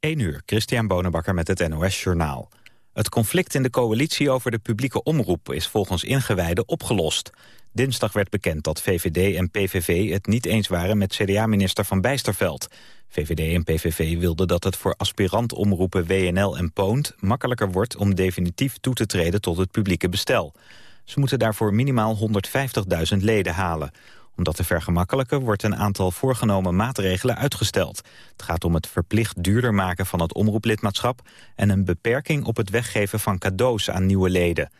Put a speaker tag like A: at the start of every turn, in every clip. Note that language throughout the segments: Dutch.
A: 1 uur, Christian Bonenbakker met het NOS Journaal. Het conflict in de coalitie over de publieke omroep is volgens ingewijden opgelost. Dinsdag werd bekend dat VVD en PVV het niet eens waren met CDA-minister Van Bijsterveld. VVD en PVV wilden dat het voor aspirant-omroepen WNL en Poont... makkelijker wordt om definitief toe te treden tot het publieke bestel. Ze moeten daarvoor minimaal 150.000 leden halen om dat te vergemakkelijken wordt een aantal voorgenomen maatregelen uitgesteld. Het gaat om het verplicht duurder maken van het omroeplidmaatschap... en een beperking op het weggeven van cadeaus aan nieuwe leden.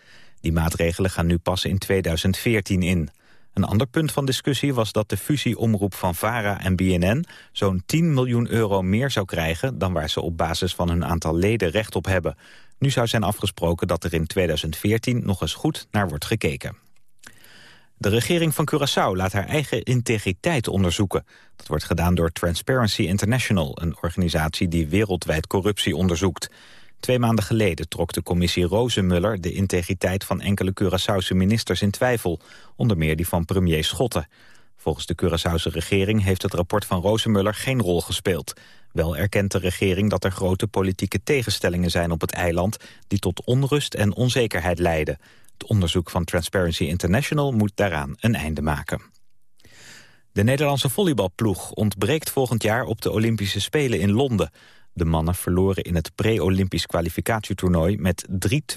A: Die maatregelen gaan nu pas in 2014 in. Een ander punt van discussie was dat de fusieomroep van VARA en BNN... zo'n 10 miljoen euro meer zou krijgen... dan waar ze op basis van hun aantal leden recht op hebben. Nu zou zijn afgesproken dat er in 2014 nog eens goed naar wordt gekeken. De regering van Curaçao laat haar eigen integriteit onderzoeken. Dat wordt gedaan door Transparency International, een organisatie die wereldwijd corruptie onderzoekt. Twee maanden geleden trok de commissie Rozenmuller de integriteit van enkele Curaçaose ministers in twijfel, onder meer die van premier Schotten. Volgens de Curaçaose regering heeft het rapport van Rozenmuller geen rol gespeeld. Wel erkent de regering dat er grote politieke tegenstellingen zijn op het eiland... die tot onrust en onzekerheid leiden. Het onderzoek van Transparency International moet daaraan een einde maken. De Nederlandse volleybalploeg ontbreekt volgend jaar op de Olympische Spelen in Londen. De mannen verloren in het pre-Olympisch kwalificatietoernooi met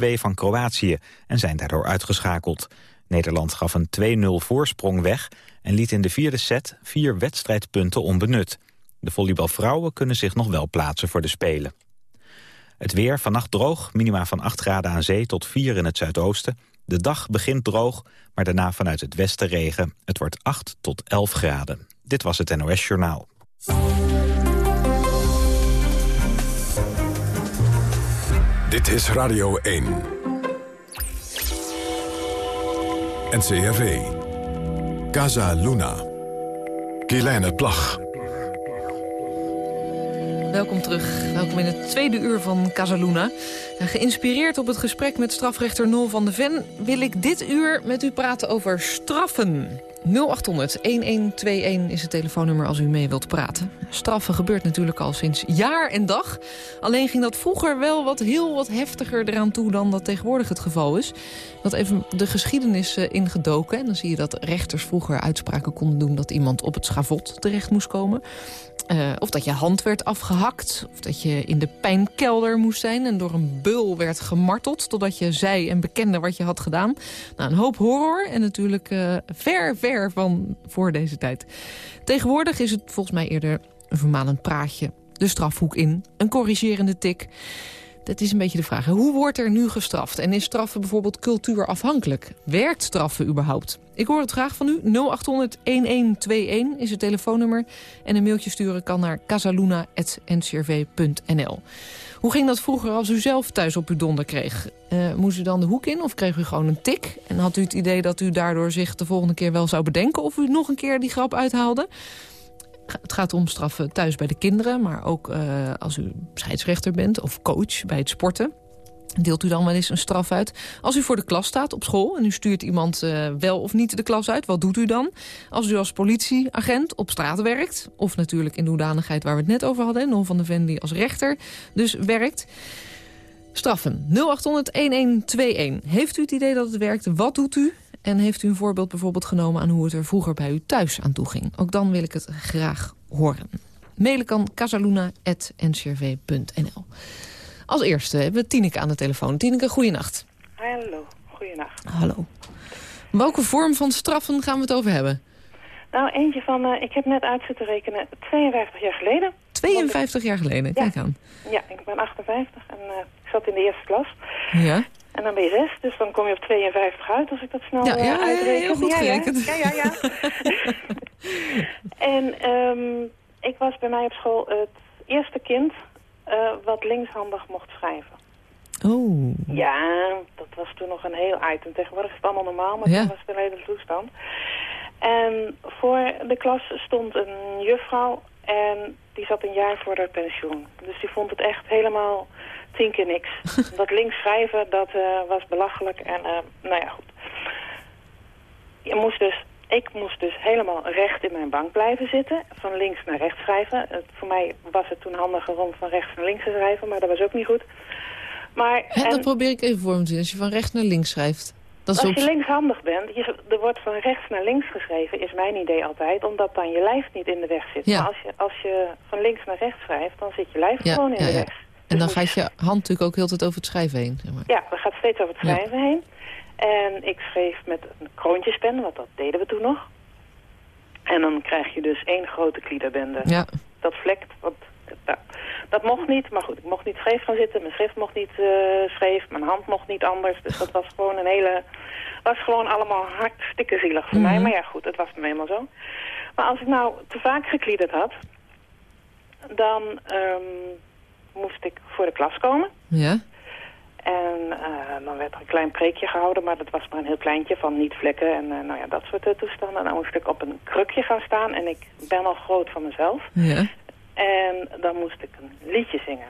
A: 3-2 van Kroatië en zijn daardoor uitgeschakeld. Nederland gaf een 2-0 voorsprong weg en liet in de vierde set vier wedstrijdpunten onbenut. De volleybalvrouwen kunnen zich nog wel plaatsen voor de Spelen. Het weer vannacht droog, minima van 8 graden aan zee tot 4 in het zuidoosten. De dag begint droog, maar daarna vanuit het westen regen. Het wordt 8 tot 11 graden. Dit was het NOS Journaal.
B: Dit is Radio 1. NCRV. Casa Luna. Kielijne Plag.
C: Welkom terug. Welkom in het tweede uur van Casaluna. Geïnspireerd op het gesprek met strafrechter Nol van de Ven... wil ik dit uur met u praten over straffen. 0800-1121 is het telefoonnummer als u mee wilt praten. Straffen gebeurt natuurlijk al sinds jaar en dag. Alleen ging dat vroeger wel wat heel wat heftiger eraan toe... dan dat tegenwoordig het geval is. Dat even de geschiedenis eh, ingedoken. En dan zie je dat rechters vroeger uitspraken konden doen... dat iemand op het schavot terecht moest komen. Uh, of dat je hand werd afgehakt. Of dat je in de pijnkelder moest zijn en door een bul werd gemarteld... totdat je zei en bekende wat je had gedaan. Nou, een hoop horror en natuurlijk uh, ver, ver van voor deze tijd. Tegenwoordig is het volgens mij eerder een vermalend praatje. De strafhoek in, een corrigerende tik... Dat is een beetje de vraag. Hoe wordt er nu gestraft? En is straffen bijvoorbeeld cultuurafhankelijk? Werkt straffen überhaupt? Ik hoor het graag van u. 0800-1121 is het telefoonnummer. En een mailtje sturen kan naar casaluna.ncrv.nl. Hoe ging dat vroeger als u zelf thuis op uw donder kreeg? Uh, moest u dan de hoek in of kreeg u gewoon een tik? En had u het idee dat u daardoor zich de volgende keer wel zou bedenken... of u nog een keer die grap uithaalde? Het gaat om straffen thuis bij de kinderen, maar ook uh, als u scheidsrechter bent of coach bij het sporten. Deelt u dan wel eens een straf uit? Als u voor de klas staat op school en u stuurt iemand uh, wel of niet de klas uit, wat doet u dan? Als u als politieagent op straat werkt, of natuurlijk in de hoedanigheid waar we het net over hadden, Nol van de Ven die als rechter dus werkt. Straffen 0800-1121. Heeft u het idee dat het werkt? Wat doet u? En heeft u een voorbeeld bijvoorbeeld genomen aan hoe het er vroeger bij u thuis aan toe ging? Ook dan wil ik het graag horen. Mailen kan casaluna.ncrv.nl. Als eerste hebben we Tineke aan de telefoon. Tineke, goeienacht.
D: Hallo, goeienacht.
C: Hallo. Welke vorm van straffen gaan we het over hebben?
D: Nou, eentje van, uh, ik heb net uit zitten rekenen, 52 jaar geleden.
C: 52 jaar geleden, kijk aan.
D: Ja, ik ben 58 en uh, ik zat in de eerste klas.
C: Ja.
D: En dan ben je zes, dus dan kom je op 52 uit als ik dat snel
C: ja, ja,
D: uh, uitreken.
C: heel goed gerekend.
D: Ja, ja, ja. en um, ik was bij mij op school het eerste kind uh, wat linkshandig mocht schrijven.
C: Oh.
D: Ja, dat was toen nog een heel item. Tegenwoordig is het allemaal normaal, maar ja. toen was het een hele toestand. En voor de klas stond een juffrouw en die zat een jaar voor haar pensioen. Dus die vond het echt helemaal tien keer niks. dat links schrijven, dat uh, was belachelijk. En uh, nou ja, goed. Je moest dus ik moest dus helemaal recht in mijn bank blijven zitten. Van links naar rechts schrijven. Het, voor mij was het toen handiger om van rechts naar links te schrijven. Maar dat was ook niet goed. Maar,
C: Hè, Dat probeer ik even voor me te zien. Als je van rechts naar links schrijft. Dat is
D: als je linkshandig bent, je, er wordt van rechts naar links geschreven, is mijn idee altijd, omdat dan je lijf niet in de weg zit.
C: Ja.
D: Maar als je, als je van links naar rechts schrijft, dan zit je lijf
C: Ja,
D: gewoon in
C: ja,
D: de weg.
C: En dan
D: Dus
C: gaat je hand natuurlijk ook heel de tijd over het schrijven heen. Zeg maar.
D: Ja, dat gaat steeds over het schrijven heen. En ik schreef met een kroontjespen, want dat deden we toen nog. En dan krijg je dus één grote kliederbende.
C: Ja,
D: Dat vlekt, want nou, dat mocht niet. Maar goed, ik mocht niet scheef gaan zitten. Mijn schrift mocht niet eh, scheef. Mijn hand mocht niet anders. Dus dat was gewoon een hele... was gewoon allemaal hartstikke zielig voor mij.
C: Mhm.
D: Maar ja, goed, het was nu eenmaal zo. Maar als ik nou te vaak gekliederd had... dan ehm, moest ik voor de klas komen.
C: ja.
D: En eh, dan werd er een klein preekje gehouden, maar dat was maar een heel kleintje van niet vlekken en eh, nou ja, dat soort eh, toestanden. En dan moest ik op een krukje gaan staan en ik ben al groot van mezelf.
C: ja.
D: En dan moest ik een liedje zingen.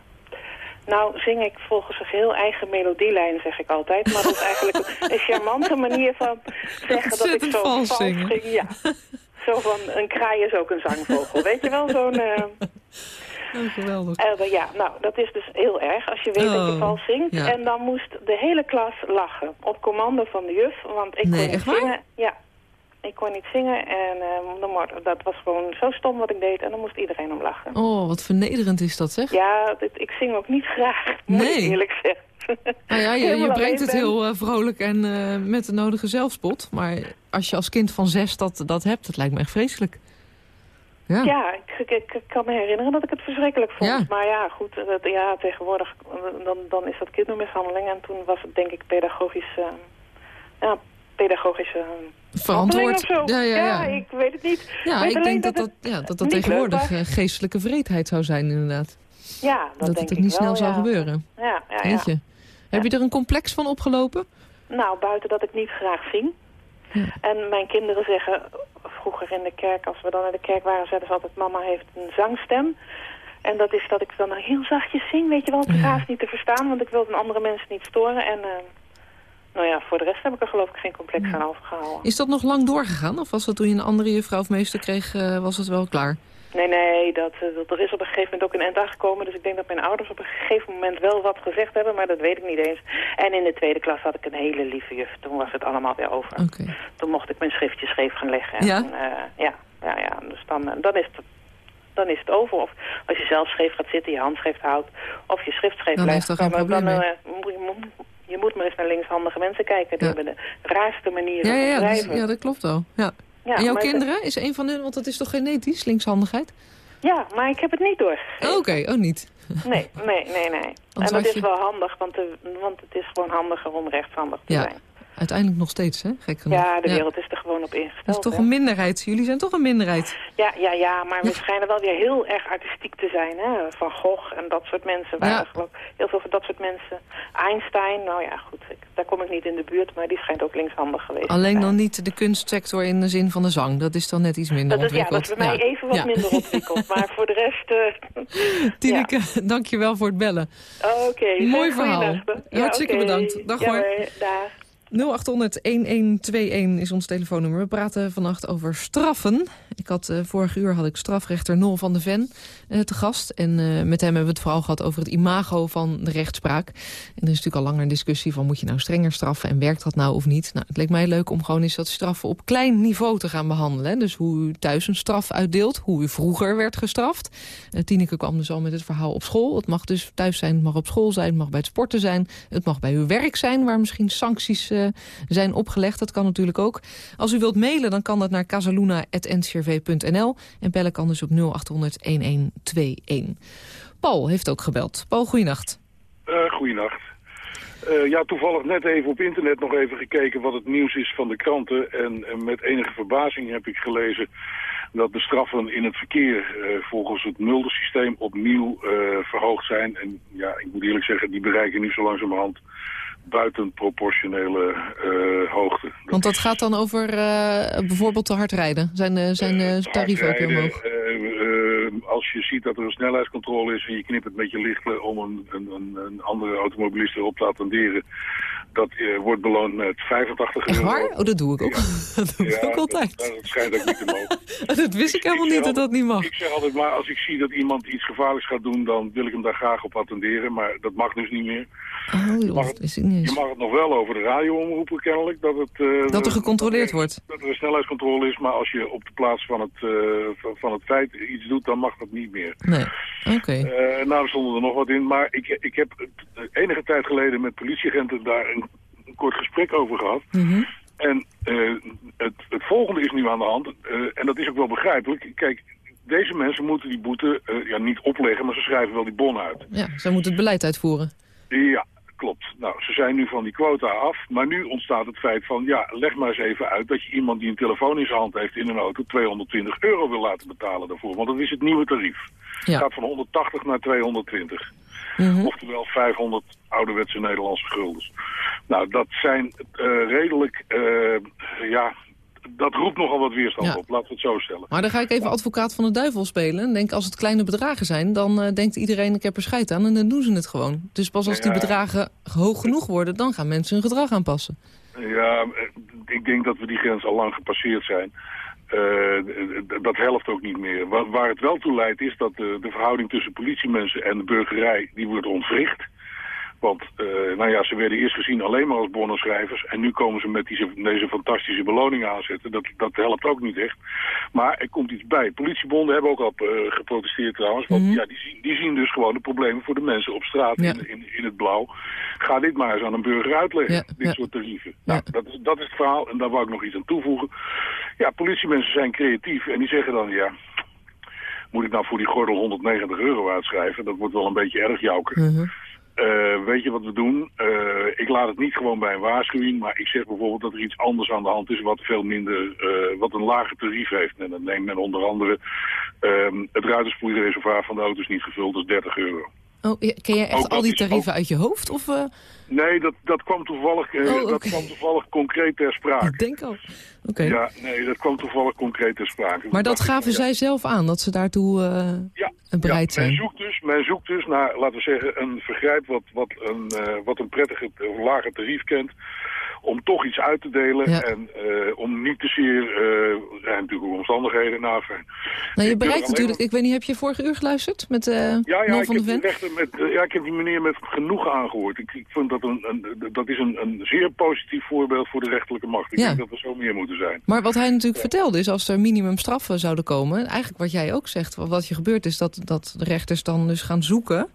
D: Nou zing ik volgens een heel eigen melodielijn, zeg ik altijd. Maar dat is eigenlijk een charmante manier van zeggen dat ik zo
C: vals
D: ging. Ja. Zo van, een kraai is ook een zangvogel. Weet je wel, zo'n...
C: Oh, geweldig.
D: eh, ja, nou, dat is dus heel erg als je weet dat je
C: Oh,
D: vals zingt.
C: ja.
D: En dan moest de hele klas lachen. Op commando van de juf, want ik
C: Nee,
D: kon niet
C: echt waar?
D: zingen. Ja, ik kon niet zingen en eh, mo- dat was gewoon zo stom wat ik deed. En dan moest iedereen om lachen.
C: Oh, wat vernederend is dat, zeg.
D: Ja, dit, ik zing ook niet graag, moet
C: Nee.
D: ik eerlijk zeggen.
C: Nou ja, je, je brengt het
D: ben.
C: heel eh, vrolijk en eh, met de nodige zelfspot. Maar als je als kind van zes dat, dat hebt, dat lijkt me echt vreselijk. Ja.
D: Ja, ik, ik, ik kan me herinneren dat ik het verschrikkelijk vond.
C: Ja.
D: Maar ja, goed, eh, dat, ja, tegenwoordig eh, dan, dan is dat kindermishandeling. En toen was het denk ik pedagogisch, eh, ja, pedagogische
C: Verantwoord.
D: zo.
C: Ja, ja, ja.
D: ik weet het niet.
C: Ja,
D: weet
C: ik denk dat dat,
D: het
C: ja, dat, dat tegenwoordig geestelijke vreedheid zou zijn, inderdaad.
D: Ja, dat,
C: Dat,
D: denk
C: het ook niet snel zou
D: ja.
C: gebeuren.
D: Ja, ja, ja.
C: Heb je er een complex van opgelopen?
D: Nou, buiten dat ik niet graag zing.
C: Ja.
D: En mijn kinderen zeggen, vroeger in de kerk, als we dan naar de kerk waren, zeiden ze altijd, mama heeft een zangstem. En dat is dat ik dan heel zachtjes zing, weet je wel. Het is
C: Ja.
D: haast niet te verstaan, want ik wil een andere mensen niet storen. En eh, nou ja, voor de rest heb ik er geloof ik geen complex aan overgehouden.
C: Is dat nog lang doorgegaan? Of was dat toen je een andere juffrouw of meester kreeg, eh, was het wel klaar?
D: Nee, nee, dat, eh, dat, er is op een gegeven moment ook een end aangekomen. Dus ik denk dat mijn ouders op een gegeven moment wel wat gezegd hebben, maar dat weet ik niet eens. En in de tweede klas had ik een hele lieve juf. Toen was het allemaal weer over. Toen mocht ik mijn schriftje scheef gaan leggen. En
C: Ja?
D: eh, ja, ja, ja. Dus dan, eh, dan, is het, dan is het over. Of als je zelf scheef gaat zitten, je handschrift houdt, of je schrift scheef
C: Dan
D: legt.
C: heeft er geen
D: dan, eh, moet je, moet- maar eens naar linkshandige mensen kijken. Die
C: Ja.
D: hebben de raarste manieren
C: Ja, ja, ja,
D: van
C: dus- ja, dat klopt wel. Ja.
D: Ja,
C: en jouw kinderen, is een van hun, want dat is toch genetisch, linkshandigheid?
D: Ja, maar ik heb het niet door.
C: Oh, Oké, oh niet.
D: Nee, nee, nee, nee. En dat is wel handig, want, de, want het is gewoon handiger om rechtshandig te
C: Ja,
D: zijn.
C: Uiteindelijk nog steeds, hè? Gek genoeg.
D: Ja, de wereld is er gewoon op
C: Dat is
D: ingesteld.
C: toch
D: hè.
C: een minderheid. Jullie zijn toch een minderheid.
D: Ja, ja, ja, maar we schijnen wel weer heel erg artistiek te zijn. Hè? Van Gogh en dat soort mensen. Waren
C: Ja.
D: geloof heel veel van dat soort mensen. Einstein, nou ja, goed. Ik, daar kom ik niet in de buurt, maar die schijnt ook linkshandig geweest
C: Alleen dan niet de kunstsector in de zin van de zang. Dat is dan net iets minder
D: Dat is, ja, dat is bij mij even wat minder ontwikkeld. Maar voor de rest... eh,
C: Tineke, dank je wel voor het bellen.
D: Oké,
C: Mooi
D: zeg,
C: verhaal. Hartstikke bedankt. Dag
D: ja,
C: hoor.
D: Dag.
C: 0800-1121 is ons telefoonnummer. We praten vannacht over straffen. Ik had, eh, vorige uur had ik strafrechter Nol van de Ven eh, te gast. En eh, met hem hebben we het vooral gehad over het imago van de rechtspraak. En er is natuurlijk al langer een discussie van... moet je nou strenger straffen en werkt dat nou of niet? Nou, het leek mij leuk om gewoon eens dat straffen op klein niveau te gaan behandelen. Dus hoe u thuis een straf uitdeelt, hoe u vroeger werd gestraft. Tineke kwam dus al met het verhaal op school. Het mag dus thuis zijn, het mag op school zijn, het mag bij het sporten zijn. Het mag bij uw werk zijn, waar misschien sancties zijn opgelegd. Dat kan natuurlijk ook. Als u wilt mailen, dan kan dat naar En bellen kan dus op 0800-1121. Paul heeft ook gebeld. Paul, goeienacht.
E: Uh, goeienacht. Uh, ja, toevallig net even op internet nog even gekeken wat het nieuws is van de kranten. En, en met enige verbazing heb ik gelezen dat de straffen in het verkeer uh, volgens het muldersysteem opnieuw uh, verhoogd zijn. En ja, ik moet eerlijk zeggen, die bereiken nu zo langzamerhand buitenproportionele uh, hoogte.
C: Want dat gaat dan over bijvoorbeeld te hard rijden? Zijn, zijn tarieven ook heel omhoog?
E: Als je ziet dat er een snelheidscontrole is en je knipt het met je lichten om een, een, een andere automobilist erop te attenderen, dat uh, wordt beloond met 85
C: Echt
E: euro.
C: waar? Oh, dat doe ik ook. dat doe ik
E: Ja,
C: ook altijd.
E: Dat, dat schijnt ook niet te mogen.
C: dat wist ik helemaal niet dat dat niet mag.
E: Ik zeg altijd maar, als ik zie dat iemand iets gevaarlijks gaat doen, dan wil ik hem daar graag op attenderen. Maar dat mag dus niet meer.
C: Oh joh,
E: mag
C: dat wist ik niet
E: Je mag het nog wel over de radio omroepen kennelijk. Dat, het, eh,
C: Dat er gecontroleerd wordt.
E: Dat er een snelheidscontrole is, maar als je op de plaats van het, eh, van, het feit iets doet, dan mag dat niet meer.
C: Nee, oké.
E: Eh, nou, er stonden er nog wat in. Maar ik, ik heb enige tijd geleden met politieagenten daar een, een kort gesprek over gehad.
C: Mhm.
E: En eh, het, het volgende is nu aan de hand. en dat is ook wel begrijpelijk. Kijk, deze mensen moeten die boete ja, niet opleggen, maar ze schrijven wel die bon uit.
C: Ja, zij moeten het beleid uitvoeren.
E: Ja, klopt. Nou, ze zijn nu van die quota af. Maar nu ontstaat het feit van, ja, leg maar eens even uit... dat je iemand die een telefoon in zijn hand heeft in een auto... 220 euro wil laten betalen daarvoor. Want dat is het nieuwe tarief. Het
C: Ja.
E: gaat van 180 naar 220.
C: Mhm.
E: Oftewel 500 ouderwetse Nederlandse guldens. Nou, dat zijn eh, redelijk, eh, ja, dat roept nogal wat weerstand
C: Ja.
E: op, laten we het zo stellen.
C: Maar dan ga ik even advocaat van de duivel spelen. En denk, als het kleine bedragen zijn, dan eh, denkt iedereen ik heb er scheid aan. En dan doen ze het gewoon. Dus pas als die bedragen hoog genoeg worden, dan gaan mensen hun gedrag aanpassen.
E: Ja, eh, ik denk dat we die grens al lang gepasseerd zijn. Eh, dat helpt ook niet meer. Wa- Waar het wel toe leidt is dat de, de verhouding tussen politiemensen en de burgerij, die wordt ontwricht. Want eh, nou ja, ze werden eerst gezien alleen maar als bonnenschrijvers. En nu komen ze met deze, deze fantastische beloning aanzetten. Dat, dat helpt ook niet echt. Maar er komt iets bij. Politiebonden hebben ook al eh, geprotesteerd trouwens. Want
C: Mhm.
E: ja, die, zien, die zien dus gewoon de problemen voor de mensen op straat
C: Ja.
E: in, in, in het blauw. Ga dit maar eens aan een burger uitleggen.
C: Ja,
E: dit
C: ja.
E: soort tarieven. Nou, dat, is, dat is het verhaal. En daar wou ik nog iets aan toevoegen. Ja, politiemensen zijn creatief. En die zeggen dan, ja... Moet ik nou voor die gordel 190 euro uitschrijven? Dat wordt wel een beetje erg jouker.
C: Mhm.
E: Eh, weet je wat we doen? Eh, ik laat het niet gewoon bij een waarschuwing, maar ik zeg bijvoorbeeld dat er iets anders aan de hand is wat veel minder, eh, wat een lager tarief heeft. En dan neemt men onder andere ehm, het ruitenspoelreservoir van de auto is niet gevuld, dat is 30 euro.
C: Oh, ken jij echt
E: Ook
C: al die tarieven
E: ook-
C: uit je hoofd? Of, eh,
E: Nee, dat, dat, kwam toevallig, eh,
C: Oh,
E: dat kwam toevallig concreet ter
C: ik
E: sprake.
C: denk al. Oké.
E: Ja, nee, dat kwam toevallig concreet ter sprake.
C: Maar dat
E: ik,
C: gaven
E: ja.
C: zij zelf aan, dat ze daartoe eh,
E: Ja,
C: bereid
E: ja, men
C: zijn.
E: zoekt dus, men zoekt dus naar, laten we zeggen, een vergrijp wat, wat, een, wat een prettige of lager tarief kent. Om toch iets uit te delen
C: Ja.
E: en eh, om niet te zeer, er zijn natuurlijk ook omstandigheden na.
C: Nou, je bereikt natuurlijk, ik weet niet, heb je vorige uur geluisterd met eh
E: Ja, ja,
C: van
E: heb,
C: de Ven?
E: met, ja, ik heb die meneer met genoegen aangehoord. Ik, ik vind dat een, een, dat is een, een zeer positief voorbeeld voor de rechterlijke macht. Ik
C: Ja.
E: denk dat we zo meer moeten zijn.
C: Maar wat hij natuurlijk vertelde is, als er minimumstraffen zouden komen... eigenlijk wat jij ook zegt, wat- wat je gebeurt is dat, dat de rechters dan dus gaan zoeken...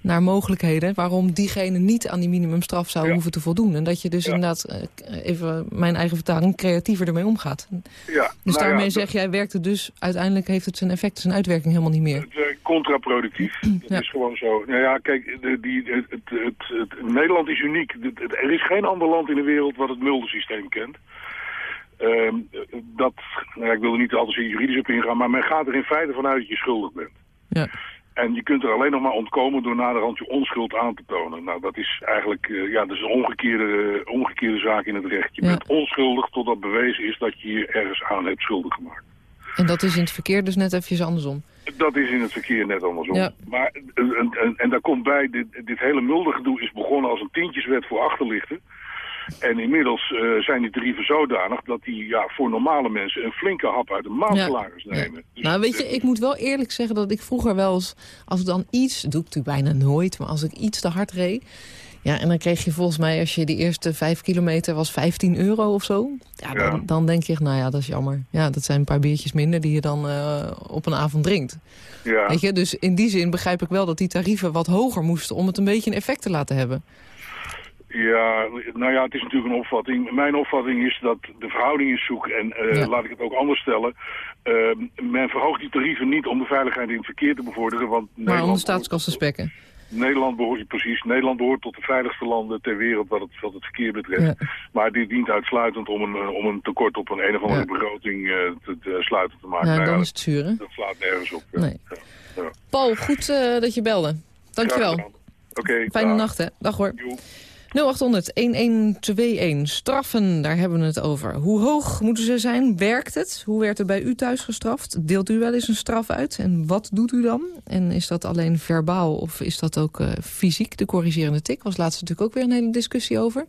C: naar mogelijkheden waarom diegene niet aan die minimumstraf zou
E: Ja.
C: hoeven te voldoen. En dat je dus
E: Ja.
C: inderdaad, eh, even mijn eigen vertaling, creatiever ermee omgaat.
E: Ja,
C: Dus
E: nou
C: daarmee zeg jij, werkt het dus, uiteindelijk heeft het zijn effect, zijn uitwerking helemaal niet meer.
E: Het werkt contraproductief. Dat is gewoon zo. Nou ja, kijk, de, die, het, het, het, Nederland is uniek. Er is geen ander land in de wereld wat het muldersysteem kent. Ehm, dat, nou ja, ik wil er niet altijd juridisch op ingaan, maar men gaat er in feite vanuit dat je schuldig bent.
C: Ja.
E: En je kunt er alleen nog maar ontkomen door naderhand je onschuld aan te tonen. Nou, dat is eigenlijk eh, ja, dat is een omgekeerde, omgekeerde zaak in het recht. Je
C: Ja.
E: bent onschuldig totdat bewezen is dat je je ergens aan hebt schuldig gemaakt.
C: En dat is in het verkeer dus net eventjes andersom.
E: Dat is in het verkeer net andersom.
C: Ja.
E: Maar, eh, en, en, en daar komt bij, dit, dit hele muldergedoe is begonnen als een tientjeswet voor achterlichten. En inmiddels eh, zijn die tarieven zodanig dat die ja, voor normale mensen een flinke hap uit de maandsalaris
C: Ja.
E: nemen. Dus,
C: nou, weet je, ik moet wel eerlijk zeggen dat ik vroeger wel eens... als ik dan iets, doe ik natuurlijk bijna nooit... maar als ik iets te hard reed... ja, en dan kreeg je volgens mij, als je die eerste vijf kilometer was 15 euro of zo... Ja, dan,
E: Ja.
C: dan denk je, nou ja, dat is jammer. Ja, dat zijn een paar biertjes minder die je dan eh, op een avond drinkt.
E: ja.
C: Weet je, dus in die zin begrijp ik wel dat die tarieven wat hoger moesten... om het een beetje een effect te laten hebben.
E: Ja, nou ja, het is natuurlijk een opvatting. Mijn opvatting is dat de verhouding is zoek. En eh,
C: Ja.
E: laat ik het ook anders stellen. Eh, men verhoogt die tarieven niet om de veiligheid in het verkeer te bevorderen. Want
C: Maar om
E: Nederland
C: de staatskassen spekken.
E: Nederland behoort, precies, Nederland behoort tot de veiligste landen ter wereld wat het, wat het verkeer betreft.
C: Ja.
E: Maar dit dient uitsluitend om een, eh, om een tekort op een een of andere
C: Ja.
E: begroting eh, te, te sluiten te maken.
C: Ja,
E: Nou ja,
C: dan
E: dat,
C: is het zuur,
E: dat slaat nergens op.
C: Nee. Paul, goed dat je belde. Dankjewel.
E: Oké.
C: Fijne
E: dag.
C: nacht, hè. Dag hoor. 0800-1121. Straffen, daar hebben we het over. Hoe hoog moeten ze zijn? Werkt het? Hoe werd er bij u thuis gestraft? Deelt u wel eens een straf uit? En wat doet u dan? En is dat alleen verbaal of is dat ook uh, fysiek? De corrigerende tik was laatst natuurlijk ook weer een hele discussie over.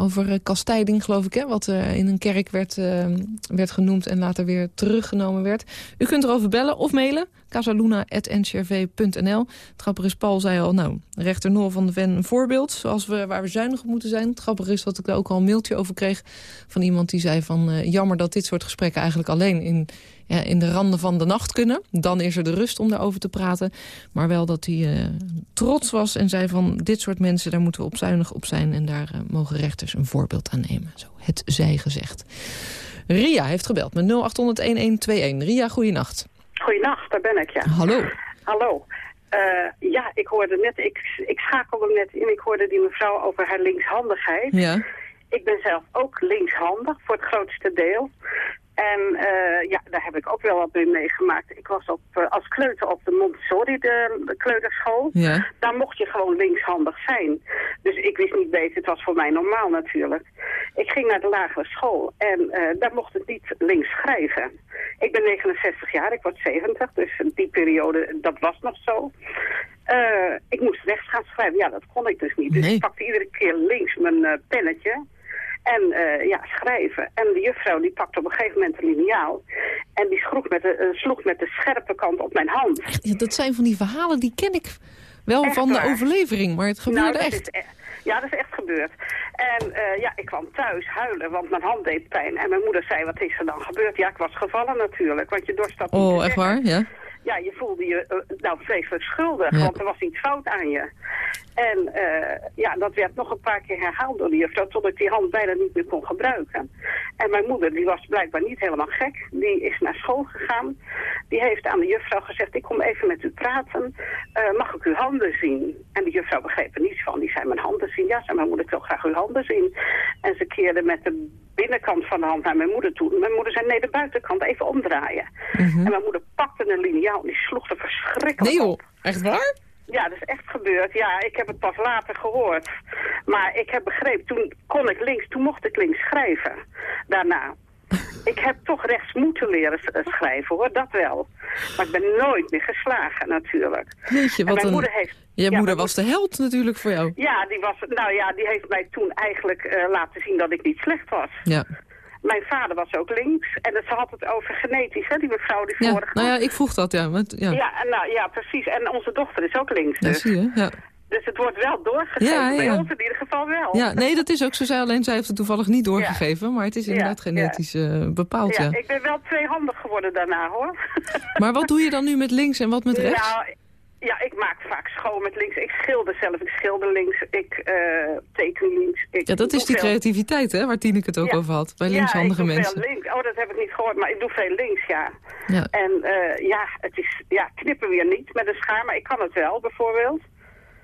C: Over uh, kastijding, geloof ik, hè? wat uh, in een kerk werd, werd genoemd... en later weer teruggenomen werd. U kunt erover bellen of mailen. casaluna.ncrv.nl Het is, Paul zei al, nou, rechter Noor van de Ven een voorbeeld... zoals we, waar we zuinig op moeten zijn. Grappige is dat ik daar ook al een mailtje over kreeg... van iemand die zei van, uh, jammer dat dit soort gesprekken eigenlijk alleen... in in de randen van de nacht kunnen. Dan is er de rust om daarover te praten. Maar wel dat hij uh, trots was en zei van dit soort mensen... daar moeten we op zuinig op zijn en daar uh, mogen rechters een voorbeeld aan nemen. Zo het zij gezegd. Ria heeft gebeld met 0800-1121. Ria, goeienacht.
F: Goeienacht, daar ben ik, ja.
C: Hallo.
F: Hallo. Uh, ja, ik hoorde net, ik, ik schakelde net in, ik hoorde die mevrouw over haar linkshandigheid.
C: Ja.
F: Ik ben zelf ook linkshandig, voor het grootste deel. En uh, ja, daar heb ik ook wel wat mee meegemaakt. Ik was op, uh, als kleuter op de Montessori, de, de kleuterschool.
C: Ja.
F: Daar mocht je gewoon linkshandig zijn. Dus ik wist niet beter, het was voor mij normaal natuurlijk. Ik ging naar de lagere school en uh, daar mocht het niet links schrijven. Ik ben 69 jaar, ik word 70, dus die periode, dat was nog zo. ik moest rechts gaan schrijven, ja dat kon ik dus niet. Dus
C: nee.
F: ik pakte iedere keer links mijn pennetje... En uh, ja, schrijven. En de juffrouw die pakte op een gegeven moment een liniaal. En die sloeg met de, uh, sloeg met de scherpe kant op mijn hand.
C: Echt, ja, dat zijn van die verhalen, die ken ik wel
F: echt
C: van
F: waar.
C: de overlevering. Maar het gebeurde
F: nou,
C: echt.
F: Is, ja, dat is echt gebeurd. En uh, ja, ik kwam thuis huilen, want mijn hand deed pijn. En mijn moeder zei, wat is er dan gebeurd? Ja, ik was gevallen natuurlijk, want je dorst dat
C: Oh, echt
F: zeggen.
C: waar? Ja.
F: Ja, je voelde je uh, nou vreselijk schuldig,
C: Ja.
F: want er was iets fout aan je. En uh, ja, dat werd nog een paar keer herhaald door de juffrouw, tot ik die hand bijna niet meer kon gebruiken. En mijn moeder, die was blijkbaar niet helemaal gek, die is naar school gegaan. Die heeft aan de juffrouw gezegd, ik kom even met u praten, uh, mag ik uw handen zien? En de juffrouw begreep er niets van, die zei mijn handen zien. Ja, zei mijn moeder, ik wil graag uw handen zien. En ze keerde met de binnenkant van de hand naar mijn moeder toe. Mijn moeder zei, nee, de buitenkant, even omdraaien.
C: Mhm.
F: En mijn moeder pakte een liniaal en die sloeg er verschrikkelijk
C: Nee joh,
F: op.
C: echt waar?
F: Ja, dat is echt gebeurd. Ja, ik heb het pas later gehoord. Maar ik heb begrepen, toen kon ik links, toen mocht ik links schrijven. Daarna. Ik heb toch rechts moeten leren schrijven hoor, dat wel. Maar ik ben nooit meer geslagen natuurlijk.
C: Jeetje,
F: en
C: wat
F: mijn
C: een...
F: moeder heeft...
C: Je
F: ja,
C: moeder was de held natuurlijk voor jou.
F: Ja, die was, nou ja, die heeft mij toen eigenlijk uh, laten zien dat ik niet slecht was.
C: Ja.
F: Mijn vader was ook links. En ze had het over genetisch, hè, die mevrouw die
C: Ja,
F: vorige.
C: nou ja, ik vroeg dat, ja. Want, ja.
F: Ja, nou, ja, precies. En onze dochter is ook links.
C: Ja,
F: Dus,
C: zie je, ja.
F: Dus het wordt wel doorgegeven.
C: Ja,
F: Bij
C: ja.
F: ons in ieder geval wel.
C: Ja, nee, dat is ook zo. Zij alleen zij heeft het toevallig niet doorgegeven. Maar het is inderdaad
F: Ja,
C: genetisch eh, bepaald, ja.
F: Ja, ik ben wel tweehandig geworden daarna, hoor.
C: Maar wat doe je dan nu met links en wat met rechts?
F: Nou, ja, ik maak vaak schoon met links. Ik schilder zelf, ik schilder links, ik uh, teken links. Ik
C: ja, dat is die
F: veel...
C: creativiteit, hè, waar Tineke het ook
F: Ja.
C: over had. Bij linkshandige
F: ja,
C: mensen.
F: Veel links. Oh, dat heb ik niet gehoord, maar ik doe veel links, ja.
C: Ja.
F: En uh, ja, het is, ja, knippen weer niet met een schaar, maar ik kan het wel, bijvoorbeeld.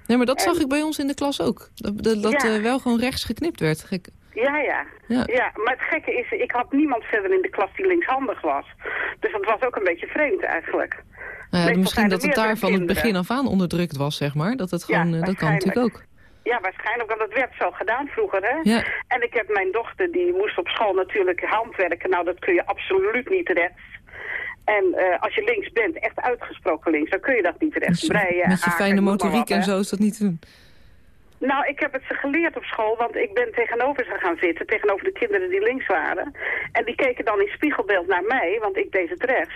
C: Nee, maar dat
F: En-
C: zag ik bij ons in de klas ook. Dat, dat, dat
F: Ja.
C: eh, wel gewoon rechts geknipt werd. Gek.
F: Ja, ja,
C: Ja.
F: ja. maar het gekke is, ik had niemand verder in de klas die linkshandig was. Dus dat was ook een beetje vreemd eigenlijk.
C: Nou ja, misschien dat het daar van het begin af aan onderdrukt was, zeg maar. Dat, het gewoon, eh, dat kan natuurlijk ook.
F: Ja, waarschijnlijk, want dat werd zo gedaan vroeger, hè?
C: Ja.
F: En ik heb mijn dochter, die moest op school natuurlijk handwerken. Nou, dat kun je absoluut niet rechts. En uh, als je links bent, echt uitgesproken links, dan kun je dat niet rechts. Breien,
C: met je
F: haken,
C: fijne motoriek en zo is dat niet te doen.
F: Nou, ik heb het ze geleerd op school, want ik ben tegenover ze gaan zitten, tegenover de kinderen die links waren. En die keken dan in spiegelbeeld naar mij, want ik deed het rechts.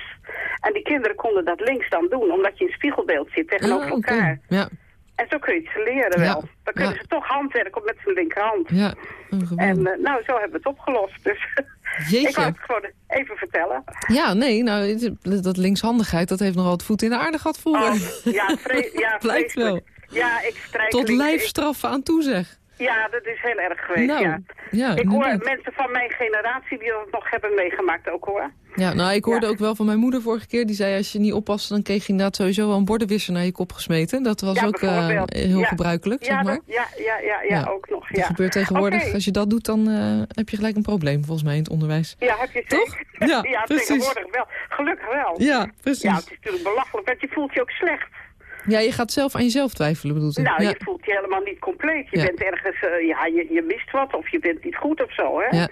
F: En die kinderen konden dat links dan doen, omdat je in spiegelbeeld zit tegenover
C: Ah,
F: elkaar.
C: Ja,
F: En zo kun je het ze leren
C: Ja,
F: wel. Dan kunnen
C: ja.
F: ze toch handwerken met zijn linkerhand.
C: ja.
F: En uh, nou, zo hebben we het opgelost. Dus ik wou het gewoon even vertellen.
C: Ja, nee, nou, dat linkshandigheid, dat heeft nogal het voet in de aarde gehad vroeger.
F: Oh, ja, vre ja
C: Blijkt wel.
F: Ja, ik strijk
C: Tot
F: links.
C: lijfstraffen aan toe, zeg.
F: Ik- Ja, dat is heel erg geweest,
C: Nou,
F: ja.
C: ja,
F: ik hoor
C: inderdaad.
F: mensen van mijn generatie die dat nog hebben meegemaakt ook, hoor.
C: Ja, nou, ik hoorde
F: Ja.
C: ook wel van mijn moeder vorige keer. Die zei, als je niet oppaste, dan kreeg je inderdaad sowieso wel een bordenwisser naar je kop gesmeten. Dat was
F: Ja,
C: ook eh, heel
F: Ja.
C: gebruikelijk, zeg maar.
F: dat, ja, ja, ja, ook nog,
C: Dat gebeurt tegenwoordig. Als je dat doet, dan eh, heb je gelijk een probleem, volgens mij, in het onderwijs.
F: Ja, heb je
C: Toch?
F: zeker?
C: Ja, precies.
F: tegenwoordig wel. Gelukkig wel.
C: Ja, precies.
F: Ja, het is natuurlijk belachelijk, want je voelt je ook slecht.
C: Ja, je gaat zelf aan jezelf twijfelen, bedoelt u?
G: Nou,
C: ja.
G: je voelt je helemaal niet compleet. Je bent ergens, eh, ja, je, je mist wat of je bent niet goed of zo, hè?
C: Ja.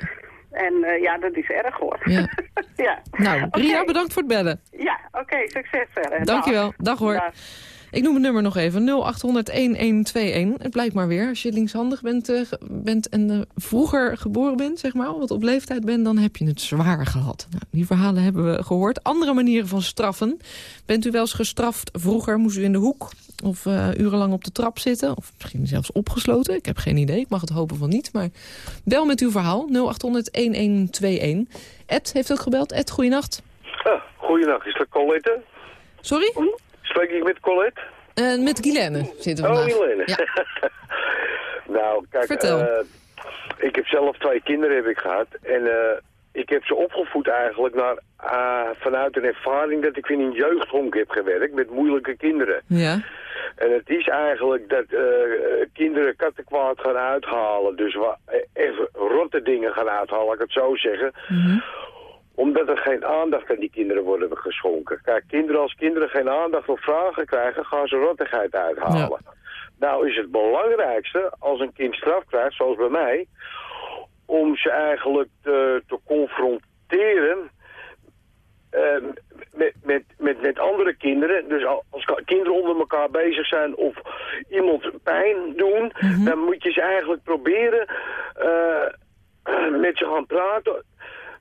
G: En eh, ja, dat is erg hoor.
C: Ja.
G: ja.
C: Nou. Ria, bedankt voor het bellen.
G: Ja, oké, succes verder.
C: Dankjewel. Dag hoor.
G: Dag.
C: Ik noem het nummer nog even. 0800-1121. Het blijkt maar weer. Als je linkshandig bent, eh, bent en eh, vroeger geboren bent, zeg maar, wat op leeftijd bent, dan heb je het zwaar gehad. Nou, die verhalen hebben we gehoord. Andere manieren van straffen. Bent u wel eens gestraft vroeger? Moest u in de hoek? Of eh, urenlang op de trap zitten? Of misschien zelfs opgesloten? Ik heb geen idee. Ik mag het hopen van niet. Maar bel met uw verhaal. 0800-1121. Ed heeft ook gebeld. Ed, goeienacht.
H: Ah, goeienacht, is dat Colette?
C: Sorry?
H: Spreek ik met Colette?
C: Eh, met Guilaine zitten we
H: Oh,
C: vandaag.
H: Helene.
C: Ja.
H: nou, kijk,
C: Vertel.
H: eh, ik heb zelf twee kinderen heb ik gehad. En eh, ik heb ze opgevoed eigenlijk naar, vanuit een ervaring dat ik in een jeugdhonk heb gewerkt met moeilijke kinderen.
C: Ja.
H: En het is eigenlijk dat kinderen kattenkwaad gaan uithalen. Dus even rotte dingen gaan uithalen, laat ik het zo zeggen.
C: Mhm.
H: Omdat er geen aandacht aan die kinderen worden geschonken. Kijk, kinderen als kinderen geen aandacht of vragen krijgen, gaan ze rottigheid uithalen. Nou is het belangrijkste, als een kind straf krijgt, zoals bij mij, om ze eigenlijk te, te confronteren eh, met, met, met, met andere kinderen. Dus al- als kinderen onder elkaar bezig zijn of iemand pijn doen, dan moet je ze eigenlijk proberen eh, met ze gaan praten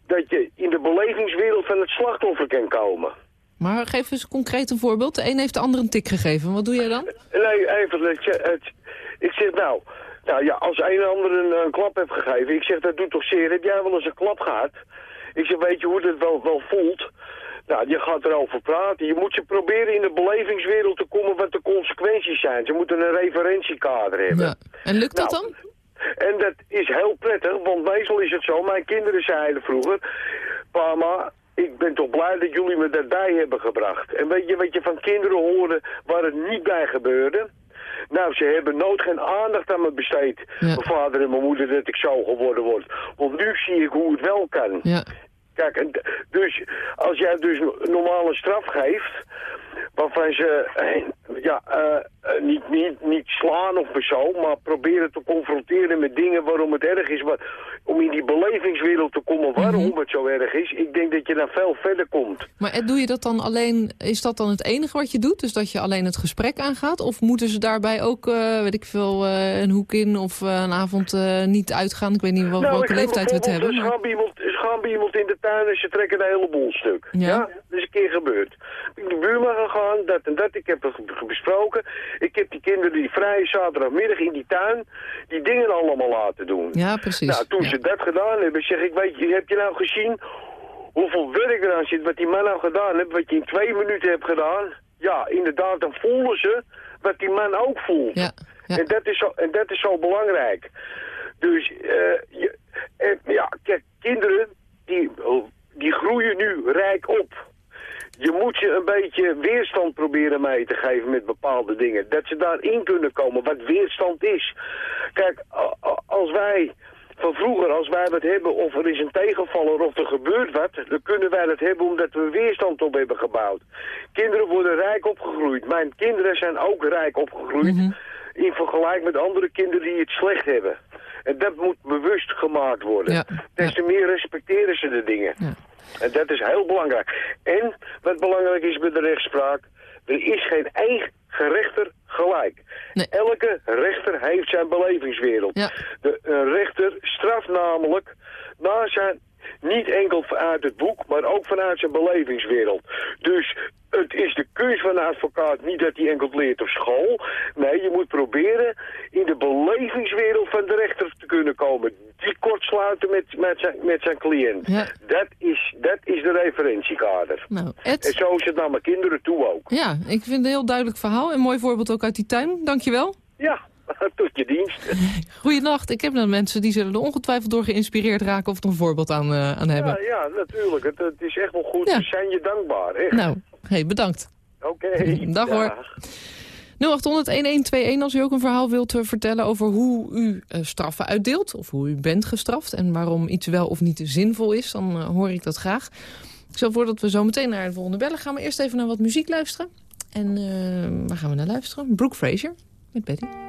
H: dat je in de belevingswereld van het slachtoffer kan komen.
C: Maar geef eens concreet een voorbeeld. De een heeft de ander een tik gegeven. Wat doe jij dan?
H: Nee, even, ik zeg, het, ik zeg nou, nou ja, als een ander een, een klap heeft gegeven, ik zeg dat doet toch zeer, heb jij wel eens een klap gehad? Ik zeg, weet je hoe het wel, wel voelt? Nou, je gaat erover praten. Je moet ze proberen in de belevingswereld te komen wat de consequenties zijn. Ze moeten een referentiekader hebben.
C: Ja. En lukt dat
H: Nou,
C: dan?
H: En dat is heel prettig, want meestal is het zo. Mijn kinderen zeiden vroeger... Pama, ik ben toch blij dat jullie me daarbij hebben gebracht. En weet je wat je van kinderen hoorde waar het niet bij gebeurde? Nou, ze hebben nooit geen aandacht aan me besteed.
C: Ja.
H: Mijn vader en mijn moeder dat ik zo geworden word. Want nu zie ik hoe het wel kan.
C: Ja.
H: Kijk, en dus als jij dus no- normale straf geeft, waarvan ze eh, ja, eh, eh, niet, niet, niet slaan of zo, maar proberen te confronteren met dingen waarom het erg is. Maar om in die belevingswereld te komen waarom het zo erg is, ik denk dat je dan veel verder komt.
C: Maar Ed, doe je dat dan alleen... Is dat dan het enige wat je doet? Dus dat je alleen het gesprek aangaat? Of moeten ze daarbij ook, weet ik veel, een hoek in of een avond niet uitgaan? Ik weet niet wel, welke
H: Nou, geef
C: leeftijd we het hebben. Maar...
H: Iemand, gaan bij iemand in de tuin en ze trekken een heleboel stuk.
C: Ja.
H: Dat is een keer gebeurd. Ik ben de buurman gegaan, dat en dat. Ik heb het besproken. Ik heb die kinderen die vrije zaterdagmiddag in die tuin die dingen allemaal laten doen.
C: Ja, precies.
H: Nou, toen
C: Ja.
H: ze dat gedaan hebben, zeg ik, weet je, heb je nou gezien hoeveel werk eraan zit, wat die man nou gedaan heeft, wat je in twee minuten hebt gedaan? Ja, inderdaad, dan voelen ze wat die man ook voelt.
C: Ja, ja.
H: En, dat is zo, en dat is zo belangrijk. Dus, eh, je, en, ja, kijk, kinderen, die, die groeien nu rijk op. Je moet ze een beetje weerstand proberen mee te geven met bepaalde dingen. Dat ze daarin kunnen komen, wat weerstand is. Kijk, als wij van vroeger, als wij wat hebben of er is een tegenvaller of er gebeurt wat, dan kunnen wij dat hebben omdat we weerstand op hebben gebouwd. Kinderen worden rijk opgegroeid. Mijn kinderen zijn ook rijk opgegroeid in vergelijking met andere kinderen die het slecht hebben. En dat moet bewust gemaakt worden.
C: Ja,
H: Des te meer respecteren ze de dingen.
C: Ja.
H: En dat is heel belangrijk. En wat belangrijk is bij de rechtspraak, er is geen één gerechter gelijk.
C: Nee.
H: Elke rechter heeft zijn belevingswereld.
C: Ja.
H: De, een rechter straft namelijk naar zijn, niet enkel vanuit het boek, maar ook vanuit zijn belevingswereld. Dus het is de kunst van een advocaat niet dat hij enkel leert op school. Nee, je moet proberen in de belevingswereld van de rechter te kunnen komen. Die kortsluiten met, met, zijn, met zijn cliënt.
C: Ja.
H: Dat, is, dat is de referentiekader.
C: Nou,
H: En zo is het naar mijn kinderen toe ook.
C: ja, ik vind het een heel duidelijk verhaal. Een mooi voorbeeld ook uit die tuin. Dankjewel.
H: Ja, tot je dienst.
C: Goeienacht. Ik heb dan mensen die zullen er ongetwijfeld door geïnspireerd raken... of er een voorbeeld aan, eh, aan hebben.
H: Ja, ja natuurlijk. Het, het is echt wel goed.
C: Ja.
H: We zijn je dankbaar. Echt.
C: Nou, hey, bedankt.
H: Oké.
C: Dag, hoor. 0800-1121 als u ook een verhaal wilt eh, vertellen over hoe u eh, straffen uitdeelt. Of hoe u bent gestraft en waarom iets wel of niet zinvol is. Dan hoor ik dat graag. Ik stel voor dat we zo meteen naar de volgende bellen gaan. Maar eerst even naar wat muziek luisteren.
I: En uh, waar gaan we naar luisteren? Brooke Fraser met Betty.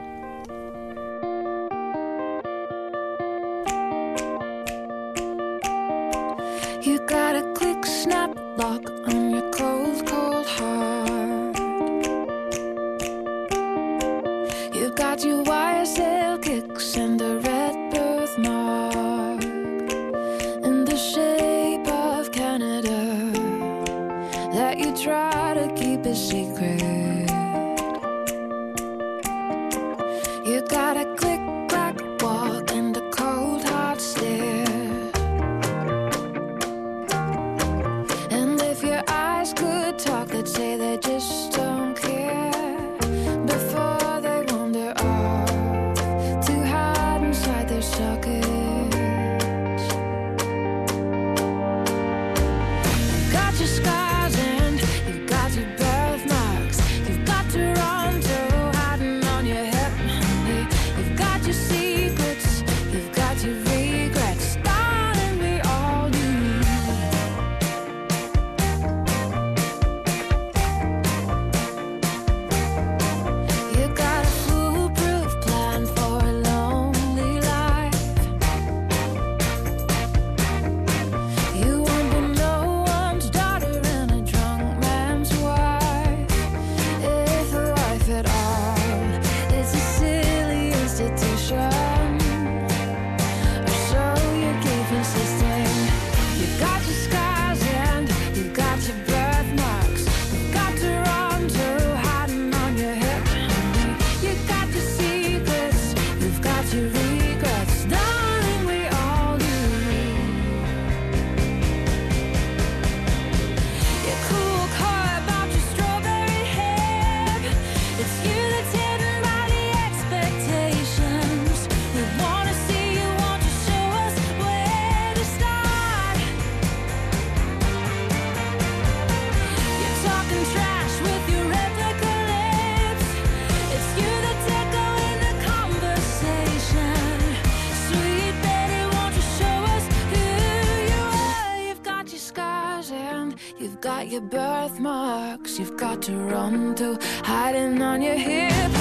I: Toronto hiding on your hip,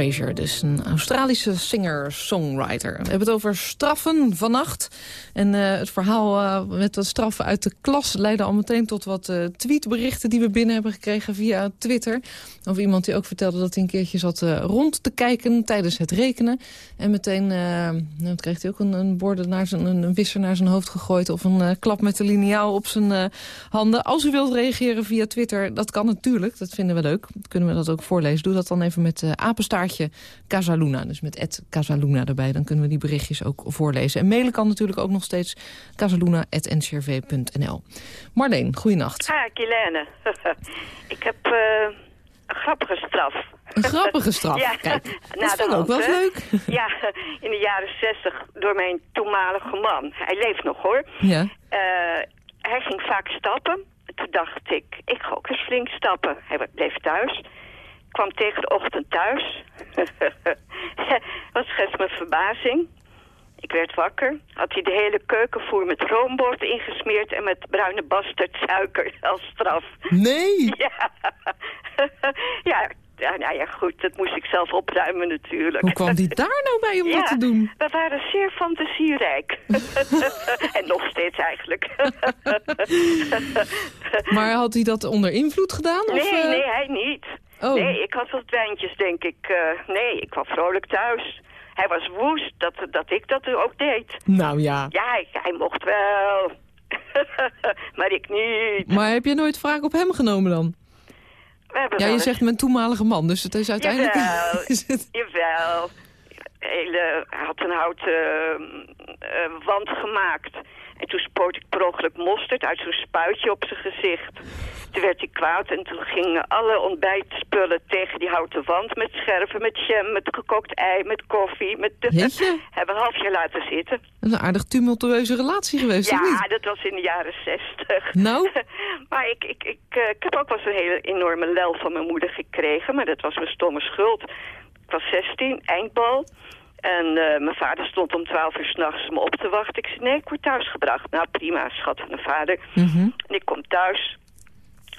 I: Dus een Australische singer-songwriter. We hebben het over straffen vannacht. En eh, het verhaal eh, met de straffen uit de klas leidde al meteen tot wat eh, tweetberichten die we binnen hebben gekregen via Twitter. Over iemand die ook vertelde dat hij een keertje zat rond te kijken tijdens het rekenen. En meteen nou, kreeg hij ook een, een naar zijn, een, wisser naar zijn hoofd gegooid of een klap met de liniaal op zijn handen. Als u wilt reageren via Twitter, dat kan natuurlijk. Dat vinden we leuk. Kunnen we dat ook voorlezen. Doe dat dan even met eh, Casaluna. Dus met Ed Casaluna erbij. Dan kunnen we die berichtjes ook voorlezen. En mailen kan natuurlijk ook nog steeds casaluna.ncrv.nl. Marleen, goeienacht.
J: Ah, Kilene. ik heb eh, een grappige straf.
I: Een grappige straf.
J: Ja,
I: Kijk, dat ik ook wel leuk.
J: Ja, in de jaren zestig door mijn toenmalige man. Hij leeft nog hoor.
I: Ja.
J: Eh, hij ging vaak stappen. Toen dacht ik, ik ga ook eens flink stappen. Hij bleef thuis. Kwam tegen de ochtend thuis. Wat schetst mijn verbazing. Ik werd wakker. Had hij de hele keukenvoer met roomboord ingesmeerd... en met bruine bastardsuiker als straf.
I: Nee!
J: Ja. ja, ja, nou ja, goed. Dat moest ik zelf opruimen natuurlijk.
I: Hoe kwam die daar nou bij om
J: ja,
I: dat te doen?
J: we waren zeer fantasierijk. en nog steeds eigenlijk.
I: Maar had hij dat onder invloed gedaan? Of,
J: nee,
I: eh?
J: nee, hij niet.
I: Oh.
J: Nee, ik had wat wijntjes, denk ik. eh, nee, ik kwam vrolijk thuis. Hij was woest dat, dat ik dat ook deed.
I: Nou ja.
J: Ja, hij, hij mocht wel. maar ik niet.
I: Maar heb je nooit wraak op hem genomen dan? Ja, je
J: eens-
I: zegt mijn toenmalige man, dus het is uiteindelijk...
J: Jawel,
I: is het...
J: jawel. hele, hij had een houten uh, wand gemaakt. En toen spoot ik per ongeluk mosterd uit zo'n spuitje op zijn gezicht. Toen werd hij kwaad en toen gingen alle ontbijtspullen tegen die houten wand... met scherven, met jam, met gekookt ei, met koffie. Met de... Hebben een half jaar laten zitten.
C: Een aardig tumultueuze relatie geweest,
J: Ja,
C: niet?
J: dat was in de jaren zestig.
C: Nou?
J: maar ik, ik, ik, ik, ik heb ook wel eens een hele enorme lel van mijn moeder gekregen... maar dat was mijn stomme schuld. Ik was 16, eindbal... En uh, mijn vader stond om twaalf uur s'nachts me op te wachten. Ik zei, nee, ik word thuisgebracht. Nou, prima, schat van mijn vader.
C: Mm -hmm.
J: En ik kom thuis.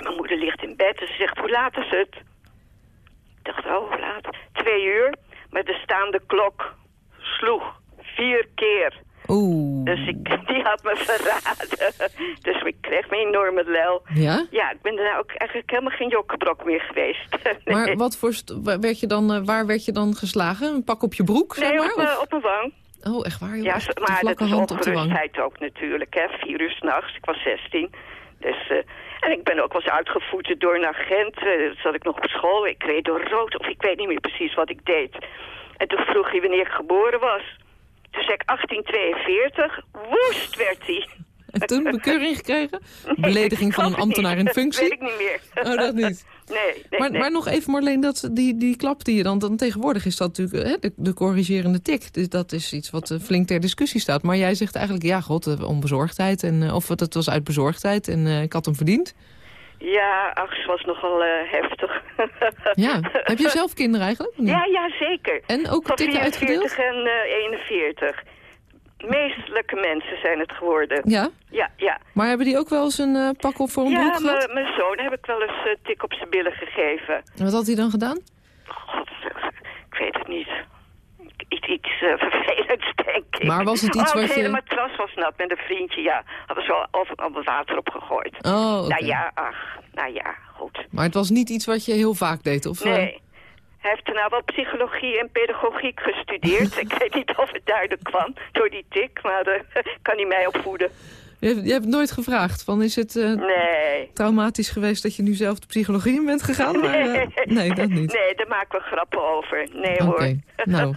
J: Mijn moeder ligt in bed en ze zegt, hoe laat is het? Ik dacht, oh, hoe laat? Twee uur. Maar de staande klok sloeg vier keer.
C: Oeh.
J: Dus ik, die had me verraden. Dus ik kreeg me enorme lel.
C: Ja?
J: Ja, ik ben daarna ook eigenlijk helemaal geen jokkenbrok meer geweest.
C: nee. Maar wat voor werd je dan, waar werd je dan geslagen? Een pak op je broek, zeg maar?
J: op, of? op mijn wang.
C: Oh, echt waar?
J: Ja,
C: echt
J: maar dat is
C: hand op de wang.
J: ook natuurlijk, hè. Vier uur s'nachts, ik was 16. Dus, uh, en ik ben ook wel eens uitgevoerd door een agent. Uh, zat ik nog op school, ik reed door rood, of ik weet niet meer precies wat ik deed. En toen vroeg hij wanneer ik geboren was. Toen zei ik 1842, woest werd hij.
C: En toen bekeuring gekregen? Belediging van een ambtenaar in functie?
J: weet ik niet meer.
C: Oh, dat niet?
J: Nee, nee,
C: maar,
J: nee.
C: maar nog even Marleen, dat, die, die klap die je dan, dan tegenwoordig is dat natuurlijk hè, de, de corrigerende tik. Dus dat is iets wat uh, flink ter discussie staat. Maar jij zegt eigenlijk, ja god, uh, onbezorgdheid. En, uh, of het was uit bezorgdheid en ik had hem verdiend.
J: Ja, ach, ze was nogal heftig.
C: ja, heb je zelf kinderen eigenlijk? Nee.
J: Ja, ja, zeker.
C: En ook
J: Van
C: tikken uitgedeeld?
J: en 41 meestelijke mensen zijn het geworden.
C: Ja?
J: Ja, ja.
C: Maar hebben die ook wel eens een uh, pak op voor een
J: ja,
C: broek gehad?
J: Ja, mijn zoon heb ik wel eens uh, tik op zijn billen gegeven.
C: En wat had hij dan gedaan?
J: God, ik weet het niet. Iets, iets uh, vervelends, denk ik.
C: Maar was het iets
J: oh,
C: wat je...
J: Oh, het matras was nat met een vriendje, ja. Hadden ze al, al, al water opgegooid.
C: Oh, okay.
J: Nou ja, ach, nou ja, goed.
C: Maar het was niet iets wat je heel vaak deed, of...
J: Nee. Hij heeft daarna wel psychologie en pedagogiek gestudeerd. ik weet niet of het daardoor kwam, door die tik, maar uh, kan hij mij opvoeden.
C: Je hebt, je hebt nooit gevraagd van is het uh,
J: nee.
C: traumatisch geweest dat je nu zelf de psychologie in bent gegaan? Maar, uh, nee, dat niet.
J: Nee, daar maken we grappen over. Nee hoor.
C: nou.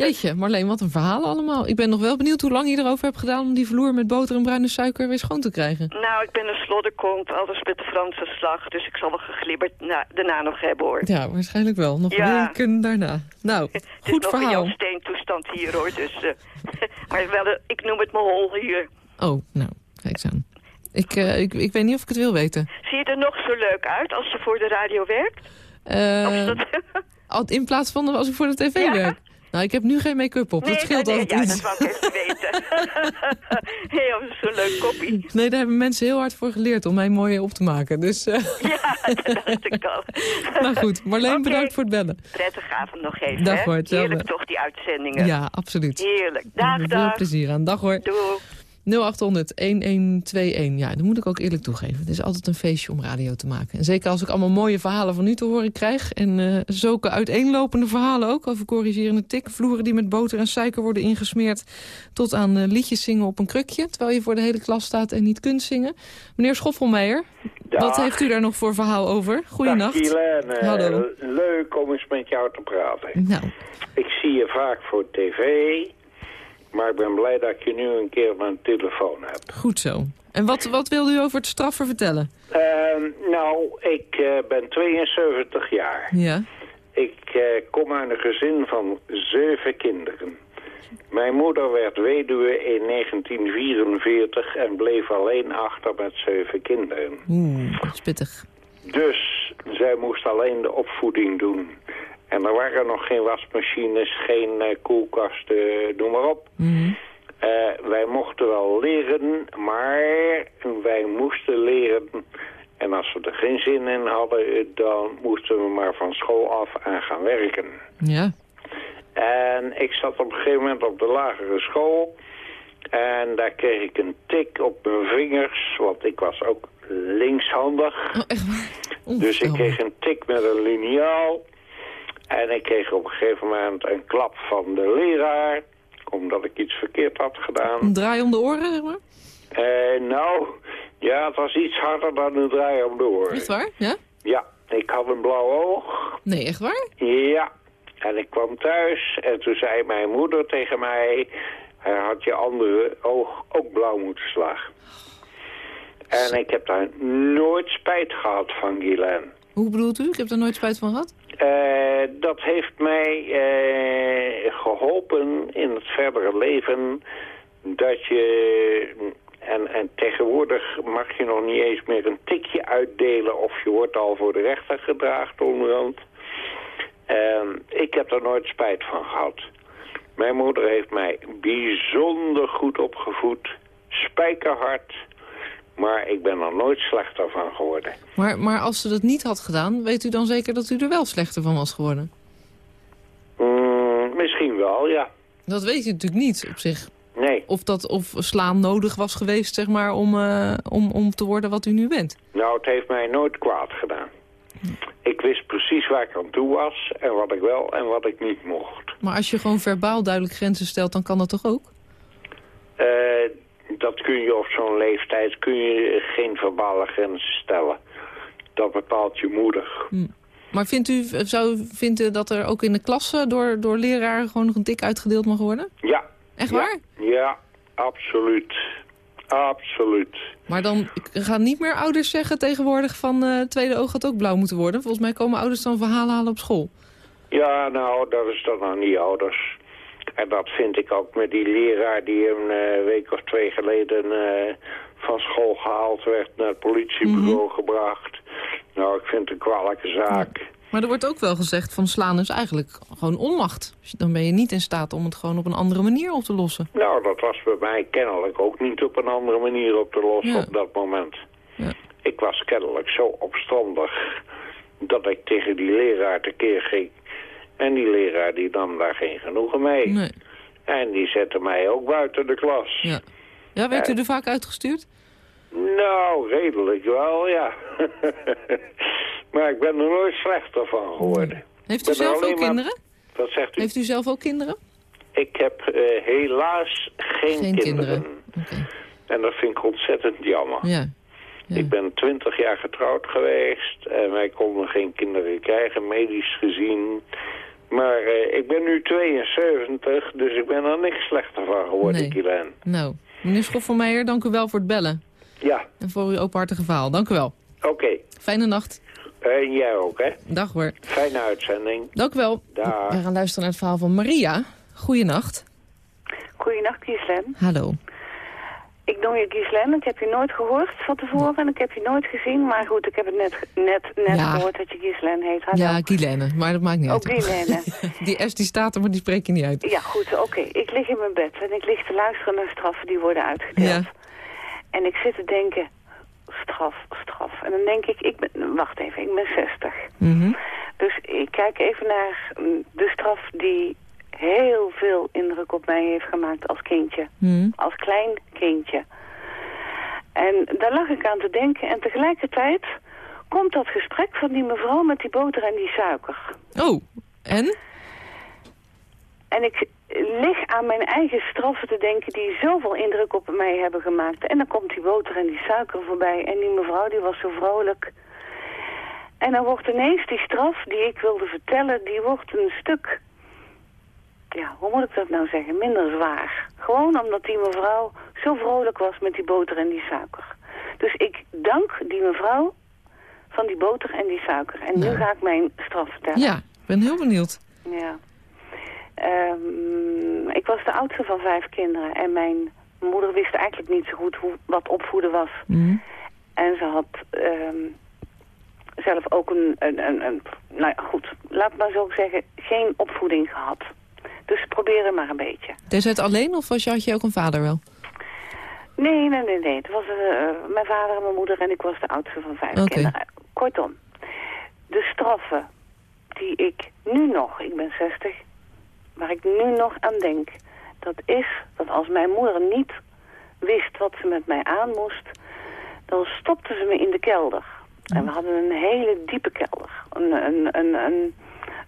C: Jeetje, Marleen, wat een verhaal allemaal. Ik ben nog wel benieuwd hoe lang je erover hebt gedaan om die vloer met boter en bruine suiker weer schoon te krijgen.
J: Nou, ik ben een slodderkont, alles met de Franse slag. Dus ik zal wel geglibberd na, daarna nog hebben hoor.
C: Ja, waarschijnlijk wel. Nog
J: ja.
C: weken daarna. Nou,
J: het
C: goed
J: is
C: verhaal.
J: nog een Steen toestand hier hoor. Dus, uh, maar wel, ik noem het mijn hol hier.
C: Oh, nou, kijk eens aan. Ik, uh, ik, ik weet niet of ik het wil weten.
J: Zie je er nog zo leuk uit als je voor de radio werkt?
C: Uh, dat... in plaats van als ik voor de tv ja? werk? Nou, ik heb nu geen make-up op.
J: Nee,
C: dat scheelt
J: nee,
C: altijd
J: ja,
C: iets.
J: dat wou ik even weten. Heel zo'n leuk koppie.
C: Nee, daar hebben mensen heel hard voor geleerd om mij mooi op te maken. Dus, uh...
J: Ja, dat dacht ik al.
C: nou goed, Marleen, okay. bedankt voor het bellen.
J: Prettige avond nog even.
C: Dag
J: hè?
C: hoor.
J: Heerlijk toch, die uitzendingen.
C: Ja, absoluut.
J: Heerlijk. Dag,
C: Veel
J: dag.
C: plezier aan. Dag hoor.
J: Doei.
C: 0800-1121. Ja, dat moet ik ook eerlijk toegeven. Het is altijd een feestje om radio te maken. En zeker als ik allemaal mooie verhalen van u te horen krijg... en uh, zulke uiteenlopende verhalen ook over corrigerende tik... vloeren die met boter en suiker worden ingesmeerd... tot aan uh, liedjes zingen op een krukje... terwijl je voor de hele klas staat en niet kunt zingen. Meneer Schoffelmeijer,
K: Dag.
C: wat heeft u daar nog voor verhaal over? Goedenacht. Hallo.
K: Leuk om eens met jou te praten.
C: Nou.
K: Ik zie je vaak voor tv... Maar ik ben blij dat je nu een keer mijn telefoon hebt.
C: Goed zo. En wat, wat wilde u over het straffen vertellen?
K: Uh, nou, ik uh, ben 72 jaar.
C: Ja.
K: Ik uh, kom uit een gezin van zeven kinderen. Mijn moeder werd weduwe in 1944 en bleef alleen achter met zeven kinderen.
C: Oeh, spittig.
K: Dus zij moest alleen de opvoeding doen. En er waren nog geen wasmachines, geen uh, koelkasten, noem maar op.
C: Mm -hmm.
K: uh, wij mochten wel leren, maar wij moesten leren. En als we er geen zin in hadden, dan moesten we maar van school af aan gaan werken.
C: Ja.
K: En ik zat op een gegeven moment op de lagere school. En daar kreeg ik een tik op mijn vingers, want ik was ook linkshandig.
C: Oh, echt?
K: Dus ik kreeg een tik met een liniaal. En ik kreeg op een gegeven moment een klap van de leraar, omdat ik iets verkeerd had gedaan.
C: Een draai om de oren, zeg maar?
K: Uh, nou, ja, het was iets harder dan een draai om de oren.
C: Echt waar? Ja?
K: Ja, ik had een blauw oog.
C: Nee, echt waar?
K: Ja, En ik kwam thuis en toen zei mijn moeder tegen mij... hij had je andere oog ook blauw moeten slagen. En ik heb daar nooit spijt gehad van Guylaine.
C: Hoe bedoelt u? Ik heb er nooit spijt van gehad?
K: Uh, dat heeft mij uh, geholpen in het verdere leven dat je... En, en tegenwoordig mag je nog niet eens meer een tikje uitdelen of je wordt al voor de rechter gedraagd onderhand. Uh, ik heb er nooit spijt van gehad. Mijn moeder heeft mij bijzonder goed opgevoed, spijkerhard... Maar ik ben er nooit slechter van geworden.
C: Maar, maar als ze dat niet had gedaan, weet u dan zeker dat u er wel slechter van was geworden?
K: Mm, misschien wel, ja.
C: Dat weet u natuurlijk niet op zich.
K: Nee.
C: Of, dat, of slaan nodig was geweest, zeg maar, om, uh, om, om te worden wat u nu bent.
K: Nou, het heeft mij nooit kwaad gedaan. Ik wist precies waar ik aan toe was en wat ik wel en wat ik niet mocht.
C: Maar als je gewoon verbaal duidelijk grenzen stelt, dan kan dat toch ook?
K: Uh, dat kun je op zo'n leeftijd kun je geen verbale grenzen stellen. Dat bepaalt je moeder.
C: Hm. Maar vindt u, zou u vinden dat er ook in de klasse door, door leraren gewoon nog een dik uitgedeeld mag worden?
K: Ja.
C: Echt waar?
K: Ja, absoluut. Absoluut.
C: Maar dan gaan niet meer ouders zeggen tegenwoordig van uh, tweede oog had ook blauw moeten worden. Volgens mij komen ouders dan verhalen halen op school.
K: Ja, nou, dat is dan nog niet ouders. En dat vind ik ook met die leraar die een uh, week of twee geleden uh, van school gehaald werd, naar het politiebureau
C: Mhm.
K: gebracht. Nou, ik vind het een kwalijke zaak.
C: Maar er wordt ook wel gezegd van slaan is eigenlijk gewoon onmacht. Dan ben je niet in staat om het gewoon op een andere manier op te lossen.
K: Nou, dat was bij mij kennelijk ook niet op een andere manier op te lossen
C: Ja.
K: op dat moment.
C: Ja.
K: Ik was kennelijk zo opstandig dat ik tegen die leraar tekeer ging. En die leraar die nam daar geen genoegen mee.
C: Nee.
K: En die zette mij ook buiten de klas.
C: Ja. Ja, werd u er vaak uitgestuurd?
K: Nou, redelijk wel, ja. maar ik ben er nooit slechter van geworden.
C: Heeft u zelf ook
K: maar-
C: kinderen?
K: Wat zegt u?
C: Heeft u zelf ook kinderen?
K: Ik heb eh, helaas geen,
C: Geen
K: kinderen. En dat vind ik ontzettend jammer.
C: Ja. Ja.
K: Ik ben twintig jaar getrouwd geweest en wij konden geen kinderen krijgen, medisch gezien. Maar eh, ik ben nu 72, dus ik ben er niks slechter van geworden,
C: Nee.
K: Kielijn.
C: Nou, meneer Schoffelmeijer, dank u wel voor het bellen.
K: Ja,
C: En voor uw openhartige verhaal. Dank u wel.
K: oké.
C: Fijne nacht.
K: En jij ook, hè?
C: Dag hoor.
K: Fijne uitzending.
C: Dank u wel.
K: Dag.
C: We gaan luisteren naar het verhaal van Maria. Goeienacht.
G: Goeienacht, Gislem.
C: Hallo.
G: Ik noem je Gislem. Ik heb je nooit gehoord van tevoren en ik heb je nooit gezien. Maar goed, ik heb het net, net, net
C: Ja.
G: gehoord dat je Gislem heet.
C: Ja, Guilaine, maar dat maakt niet
G: Ook
C: uit.
G: Guilaine.
C: Die S die staat er, maar die spreek je niet uit.
G: Ja, goed, oké. Ik lig in mijn bed en ik lig te luisteren naar straffen die worden uitgedeeld.
C: Ja.
G: En ik zit te denken, straf, straf. En dan denk ik, ik ben, wacht even, ik ben 60.
C: Mhm.
G: Dus ik kijk even naar mm, de straf die heel veel indruk op mij heeft gemaakt als kindje.
C: Mhm.
G: Als klein kindje. En daar lag ik aan te denken en tegelijkertijd komt dat gesprek van die mevrouw met die boter en die suiker.
C: Oh, en?
G: En ik lig aan mijn eigen straffen te denken die zoveel indruk op mij hebben gemaakt. En dan komt die boter en die suiker voorbij. En die mevrouw die was zo vrolijk. En dan wordt ineens die straf die ik wilde vertellen, die wordt een stuk... Ja, hoe moet ik dat nou zeggen? Minder zwaar. Gewoon omdat die mevrouw zo vrolijk was met die boter en die suiker. Dus ik dank die mevrouw van die boter en die suiker. En nu ga ik mijn straf vertellen.
C: Ja, ik ben heel benieuwd.
G: Ja. Ehm, ik was de oudste van vijf kinderen en mijn moeder wist eigenlijk niet zo goed hoe, wat opvoeden was.
C: Mhm.
G: En ze had ehm, zelf ook een, een, een, een, nou ja, goed, laat maar zo zeggen, geen opvoeding gehad. Dus probeer maar een beetje.
C: Deed zij het alleen of was had je ook een vader wel?
G: Nee, nee, nee, nee. Het was eh, mijn vader en mijn moeder en ik was de oudste van vijf kinderen. Kortom, de straffen die ik nu nog, ik ben 60, waar ik nu nog aan denk, dat is dat als mijn moeder niet wist wat ze met mij aan moest, dan stopte ze me in de kelder. En we hadden een hele diepe kelder. Een, een, een, een,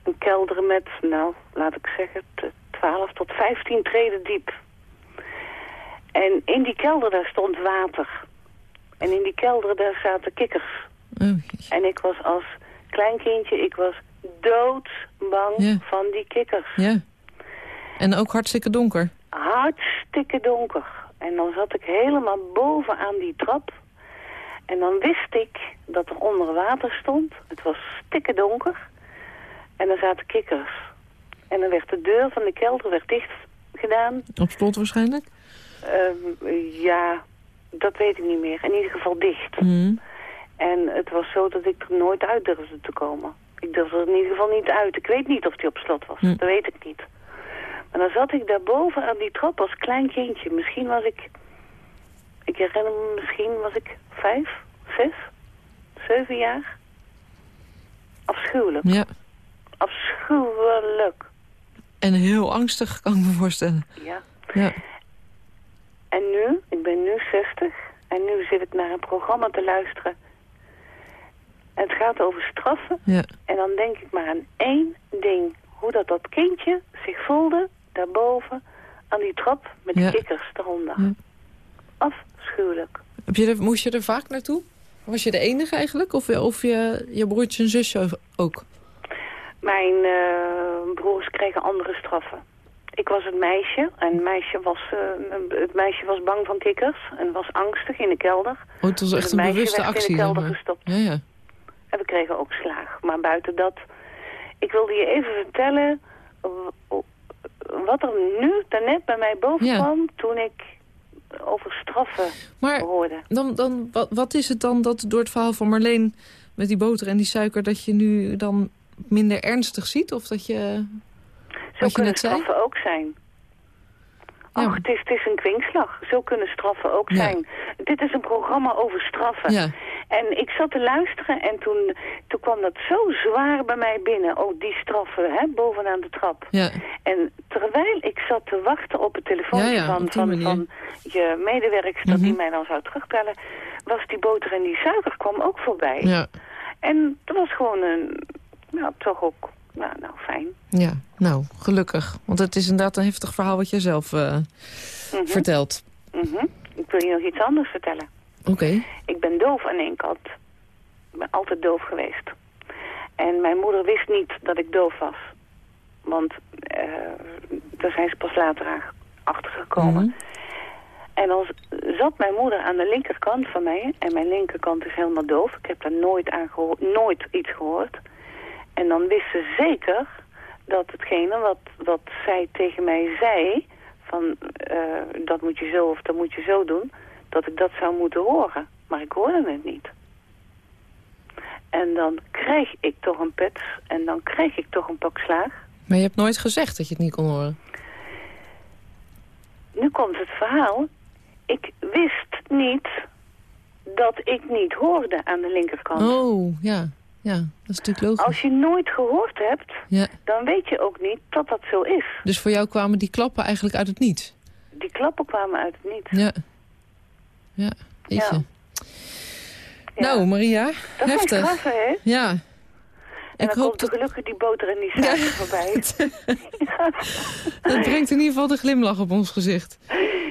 G: een kelder met, nou, laat ik zeggen, t- 12 tot 15 treden diep. En in die kelder daar stond water. En in die kelder daar zaten kikkers.
C: Oh,
G: En ik was als klein kindje, ik was doodsbang van die kikkers.
C: Ja. En ook hartstikke donker.
G: Hartstikke donker. En dan zat ik helemaal bovenaan die trap. En dan wist ik dat er onder water stond. Het was stikke donker. En er zaten kikkers. En dan werd de deur van de kelder werd dicht gedaan.
C: Op slot waarschijnlijk?
G: Ehm, ja, dat weet ik niet meer. In ieder geval dicht.
C: Mhm.
G: En het was zo dat ik er nooit uit durfde te komen. Ik durfde er in ieder geval niet uit. Ik weet niet of die op slot was.
C: Hm.
G: Dat weet ik niet. Maar dan zat ik daarboven aan die trap als klein kindje. Misschien was ik... Ik herinner me, misschien was ik vijf, zes, zeven jaar. Afschuwelijk.
C: Ja.
G: Afschuwelijk.
C: En heel angstig, kan ik me voorstellen.
G: Ja.
C: Ja.
G: En nu, ik ben nu 60 en nu zit ik naar een programma te luisteren. En het gaat over straffen.
C: Ja.
G: En dan denk ik maar aan één ding. Hoe dat dat kindje zich voelde daarboven aan die trap met die
C: Ja.
G: kikkers eronder.
C: Ja.
G: Afschuwelijk.
C: Heb je er, moest je er vaak naartoe? Was je de enige eigenlijk? Of, of je, je broertje en zusje ook?
G: Mijn eh, broers kregen andere straffen. Ik was het meisje en het meisje was, eh, het meisje was bang van kikkers en was angstig in de kelder.
C: Oh, het was echt een bewuste actie.
G: in de kelder gestopt.
C: Ja, ja.
G: En we kregen ook slaag. Maar buiten dat, ik wilde je even vertellen w- wat er nu daarnet bij mij boven
C: Ja.
G: kwam toen ik over straffen
C: Maar
G: hoorde.
C: dan, dan, wat, wat is het dan dat door het verhaal van Marleen... met die boter en die suiker... dat je nu dan minder ernstig ziet? Of dat je...
G: Zo kunnen
C: zei?
G: straffen ook zijn.
C: Ja.
G: Ach, het is, het is een kwinkslag. Zo kunnen straffen ook
C: Ja.
G: zijn. Dit is een programma over straffen.
C: Ja.
G: En ik zat te luisteren en toen, toen kwam dat zo zwaar bij mij binnen. Oh, die straffen, hè, bovenaan de trap.
C: Ja.
G: En terwijl ik zat te wachten op het telefoontje
C: Ja, ja,
G: van, van, je medewerkster die
C: Mhm.
G: mij dan zou terugbellen, was die boter en die suiker kwam ook voorbij.
C: Ja.
G: En dat was gewoon een, nou toch ook, nou, nou fijn.
C: ja, nou, gelukkig. Want het is inderdaad een heftig verhaal wat jij zelf eh,
G: Mhm.
C: vertelt.
G: Mhm. Ik wil je nog iets anders vertellen.
C: Oké.
G: Ik ben doof aan één kant. Ik ben altijd doof geweest. En mijn moeder wist niet dat ik doof was. Want eh, daar zijn ze pas later aan achtergekomen.
C: Mhm.
G: En dan zat mijn moeder aan de linkerkant van mij. En mijn linkerkant is helemaal doof. Ik heb daar nooit, aan gehoord, nooit iets gehoord. En dan wist ze zeker dat hetgene wat, wat zij tegen mij zei... van eh, dat moet je zo of dat moet je zo doen... dat ik dat zou moeten horen. Maar ik hoorde het niet. En dan krijg ik toch een pet en dan krijg ik toch een pak slaag.
C: Maar je hebt nooit gezegd dat je het niet kon horen.
G: Nu komt het verhaal. Ik wist niet dat ik niet hoorde aan de linkerkant.
C: Oh, ja. Ja, dat is natuurlijk logisch.
G: Als je nooit gehoord hebt,
C: Ja.
G: dan weet je ook niet dat dat zo is.
C: Dus voor jou kwamen die klappen eigenlijk uit het niets?
G: Die klappen kwamen uit het niet.
C: Ja. Ja.
G: Ja.
C: Nou, Maria,
G: dat
C: heftig.
G: hè?
C: Ja.
G: En
C: Ik
G: dan
C: hoop
G: komt
C: dat...
G: gelukkig die boter en die suiker voorbij.
C: Dat brengt in ieder geval de glimlach op ons gezicht.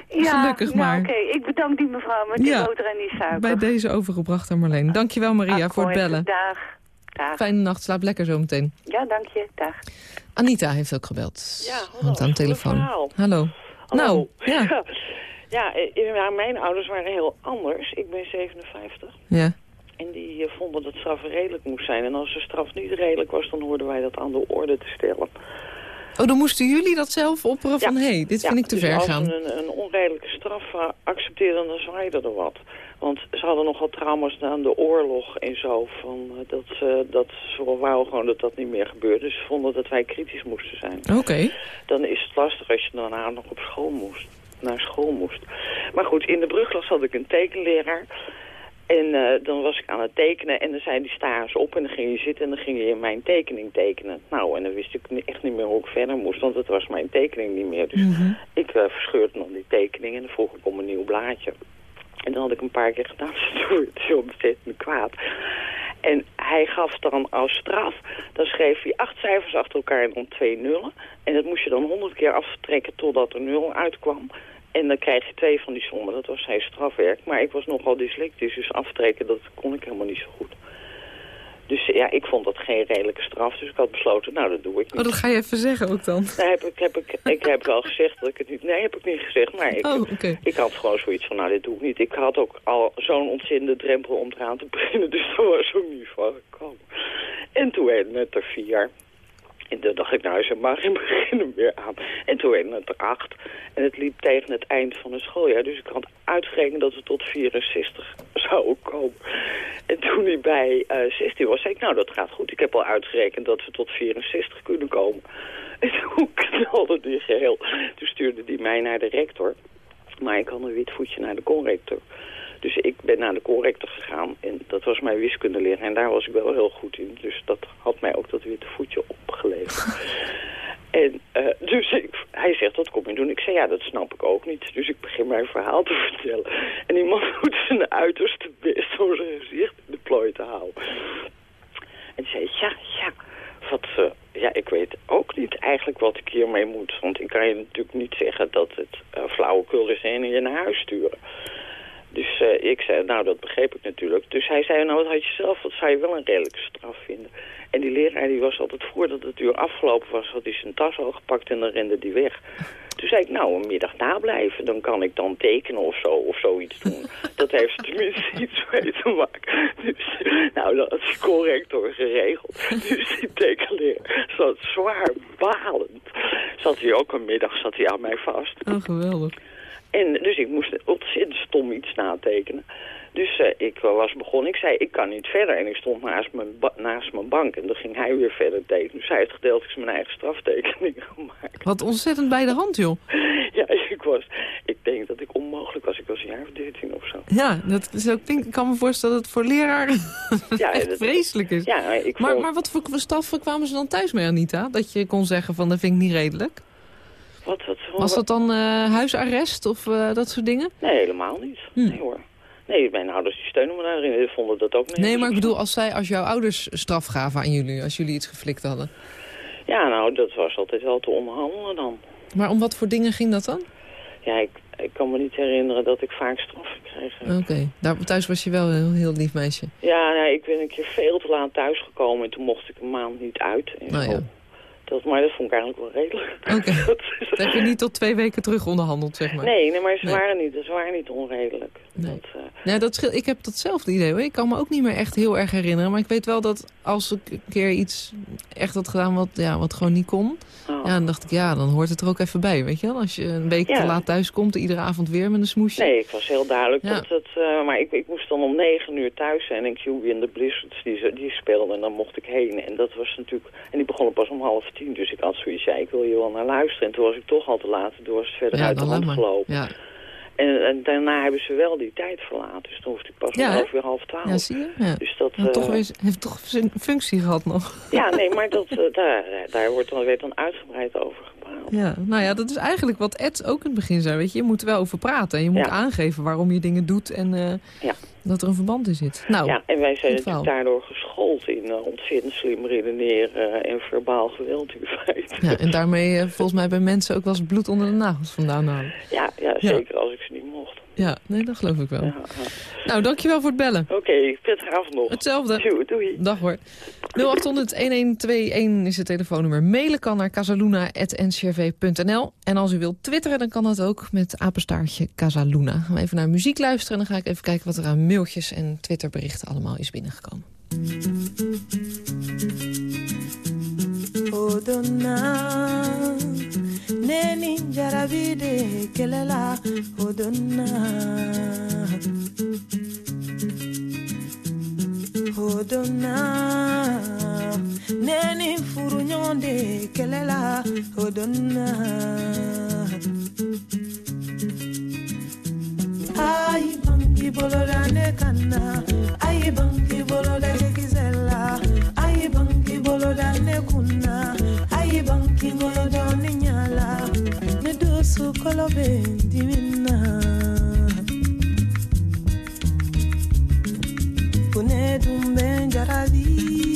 G: ja,
C: Gelukkig
G: nou,
C: maar.
G: oké. Ik bedank die mevrouw met die
C: Ja.
G: boter en die suiker.
C: Bij deze overgebracht aan Marleen. Dankjewel Maria voor het bellen.
G: Dag. Dag.
C: Fijne nacht, slaap lekker zo meteen.
G: Ja, dank je. Dag.
C: Anita heeft ook gebeld.
L: Ja, hallo,
C: Want aan de telefoon. Hallo.
L: Hallo.
C: Nou, ja.
L: ja, eh, ja, mijn ouders waren heel anders. Ik ben 57.
C: Ja.
L: En die eh, vonden dat straf redelijk moest zijn. En als de straf niet redelijk was, dan hoorden wij dat aan de orde te stellen.
C: Oh, dan moesten jullie dat zelf opperen van... hé, hey, dit
L: Ja,
C: vind ik te
L: dus
C: ver
L: als
C: gaan.
L: ze een, een onredelijke straf eh, accepteerden, dan zwaaide er wat. Want ze hadden nogal trauma's aan de oorlog en zo. Van, eh, dat, ze, dat ze wou gewoon dat dat niet meer gebeurde. Dus ze vonden dat wij kritisch moesten zijn.
C: Oké.
L: dan is het lastig als je daarna nog op school moest, naar school moest. Maar goed, in de brugklas had ik een tekenleraar. En eh, dan was ik aan het tekenen en dan zei die sta eens op en dan ging je zitten en dan ging je in mijn tekening tekenen. Nou, en dan wist ik echt niet meer hoe ik verder moest, want het was mijn tekening niet meer. Dus
C: Mhm.
L: ik eh, verscheurde dan die tekening en dan vroeg ik om een nieuw blaadje. En dan had ik een paar keer gedaan, dus werd het zo ontzettend kwaad. En hij gaf dan als straf, dan schreef hij acht cijfers achter elkaar en dan twee nullen. En dat moest je dan honderd keer aftrekken totdat er nul uitkwam. En dan krijg je twee van die sommen. Dat was zijn strafwerk. Maar ik was nogal dyslectisch, dus aftrekken dat kon ik helemaal niet zo goed. Dus ja, ik vond dat geen redelijke straf. Dus ik had besloten, nou, dat doe ik niet.
C: Oh, dat ga je even zeggen ook dan?
L: Nee, heb ik, heb ik, ik heb wel gezegd dat ik het niet... Nee, heb ik niet gezegd. Maar ik,
C: oh, okay.
L: ik had gewoon zoiets van, nou, dit doe ik niet. Ik had ook al zo'n ontzettende drempel om eraan te beginnen. Dus daar was ook niet van gekomen. En toen werd het er vier. En toen dacht ik, nou, ze mag in beginnen weer aan. En toen werden het er acht. En het liep tegen het eind van het schooljaar. Dus ik had uitgerekend dat we tot 64 zouden komen. En toen hij bij uh, 16 was, zei ik, nou, dat gaat goed. Ik heb al uitgerekend dat we tot 64 kunnen komen. En toen knalde die geheel. Toen stuurde hij mij naar de rector. Maar ik had een wit voetje naar de conrector. Dus ik ben naar de corrector gegaan en dat was mijn wiskundeleraar. En daar was ik wel heel goed in. Dus dat had mij ook dat witte voetje opgeleverd. en uh, dus ik, hij zegt, wat kom je doen? Ik zei, ja, dat snap ik ook niet. Dus ik begin mijn verhaal te vertellen. En die man doet zijn uiterste best om zijn gezicht in de plooi te houden. En zei, ja, ja, wat... Uh, ja, ik weet ook niet eigenlijk wat ik hiermee moet. Want ik kan je natuurlijk niet zeggen dat het uh, flauwekul is en je naar huis sturen. Dus uh, ik zei, nou dat begreep ik natuurlijk. Dus hij zei, nou wat had je zelf, wat zou je wel een redelijke straf vinden? En die leraar die was altijd, voordat het uur afgelopen was, had hij zijn tas al gepakt en dan rende die weg. Toen zei ik, nou een middag nablijven, dan kan ik dan tekenen of zo, of zoiets doen. dat heeft tenminste iets mee te maken. Dus, nou, dat is correct hoor, geregeld. Dus die tekenleraar zat zwaar balend. Zat hij ook een middag, zat hij aan mij vast.
C: Oh, geweldig.
L: En dus ik moest ontzettend stom iets natekenen. Dus uh, ik was begonnen. Ik zei, ik kan niet verder. En ik stond naast mijn, naast mijn bank. En dan ging hij weer verder tekenen. Dus hij heeft gedeeltelijk mijn eigen straftekening gemaakt.
C: Wat ontzettend bij de hand, joh.
L: ja, ik was... Ik denk dat ik onmogelijk was. Ik was een jaar of dertien of zo.
C: Ja, dat is ook, ik kan me voorstellen dat het voor leraar ja, echt dat, vreselijk is.
L: Ja, ik
C: maar,
L: vond...
C: maar wat voor straffen kwamen ze dan thuis mee, Anita? Dat je kon zeggen van, dat vind ik niet redelijk?
L: Wat, wat,
C: Was dat dan uh, huisarrest of uh, dat soort dingen?
L: Nee, helemaal niet. Hm. Nee hoor. Nee, mijn ouders die steunen me daarin. Die vonden dat ook niet.
C: Nee, maar ik bedoel, als, zij, als jouw ouders straf gaven aan jullie, als jullie iets geflikt hadden.
L: Ja, nou, dat was altijd wel te onderhandelen dan.
C: Maar om wat voor dingen ging dat dan?
L: Ja, ik, ik kan me niet herinneren dat ik vaak straf kreeg.
C: Oké, okay. daar thuis was je wel een heel, heel lief meisje.
L: Ja, nou, ik ben een keer veel te laat thuisgekomen en toen mocht ik een maand niet uit. En
C: nou ja.
L: Dat, maar dat vond ik eigenlijk wel redelijk.
C: Oké, okay. dat, heb je niet tot twee weken terug onderhandeld, zeg maar?
L: Nee, nee maar ze, nee. Waren, niet, ze waren niet onredelijk.
C: Nee. Dat, nee, dat schil, ik heb datzelfde idee hoor. Ik kan me ook niet meer echt heel erg herinneren. Maar ik weet wel dat als ik een keer iets echt had gedaan wat, ja, wat gewoon niet kon... Oh. Ja, dan dacht ik, ja, dan hoort het er ook even bij, weet je wel? Als je een week ja. te laat thuis komt, iedere avond weer met een smoesje.
L: Nee, ik was heel duidelijk ja. dat het... Uh, maar ik, ik moest dan om negen uur thuis zijn en QB en de Blizzards, die, die speelden en dan mocht ik heen. En dat was natuurlijk... En die begonnen pas om half tien, dus ik had zoiets, ja, ik wil hier wel naar luisteren. En toen was ik toch al te laat, toen was het verder
C: ja,
L: uit de hand gelopen.
C: Ja.
L: En, en, daarna hebben ze wel die tijd verlaten. Dus toen hoefde ik pas
C: ja,
L: half weer half twaalf.
C: Ja, zie je? Ja.
L: Dus dat,
C: nou,
L: uh,
C: toch weer, heeft toch een functie gehad nog.
L: Ja, nee, maar dat, uh, daar, daar wordt dan, werd dan uitgebreid over.
C: Ja, nou ja, dat is eigenlijk wat Ed ook in het begin zei. Weet je, je moet er wel over praten. En je moet
L: ja.
C: aangeven waarom je dingen doet en uh,
L: ja.
C: dat er een verband in zit. Nou,
L: ja, en wij zijn natuurlijk daardoor geschoold in uh, ontzettend slim redeneren en verbaal geweld in feite.
C: Ja, en daarmee volgens mij bij mensen ook wel eens bloed onder de nagels vandaan halen.
L: Ja, ja zeker als ik ze niet mocht.
C: Ja, nee, dat geloof ik wel. Ja. Nou, dankjewel voor het bellen.
L: Oké, okay, prettige avond nog.
C: Hetzelfde.
L: Doei, doei.
C: Dag hoor. 0800-1121 is het telefoonnummer. Mailen kan naar casaluna.ncrv.nl. En als u wilt twitteren, dan kan dat ook met apenstaartje Casaluna. Gaan we even naar muziek luisteren en dan ga ik even kijken wat er aan mailtjes en Twitterberichten allemaal is binnengekomen. Oh, neni jarabide kelela hodonna hodonna neni furuɲɔgɔnde kelela hodonna ayi bangi bolola ne kanna ayi bangi bolola kisɛla ayi bangi boloda ne kunna banki ngolo doni nyala ne dosu kolobe dimina kune dumbe njarabi.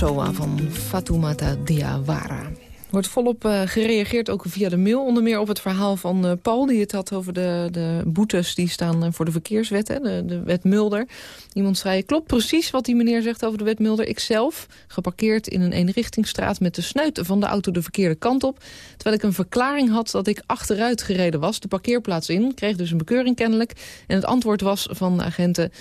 C: Van Fatoumata Diawara. Wordt volop uh, gereageerd, ook via de mail. Onder meer op het verhaal van uh, Paul, die het had over de, de boetes... die staan uh, voor de verkeerswet, hè, de, de wet Mulder. Iemand zei, klopt precies wat die meneer zegt over de wet Mulder. Ikzelf, geparkeerd in een eenrichtingsstraat... met de snuit van de auto de verkeerde kant op. Terwijl ik een verklaring had dat ik achteruit gereden was. De parkeerplaats in, kreeg dus een bekeuring kennelijk. En het antwoord was van de agenten...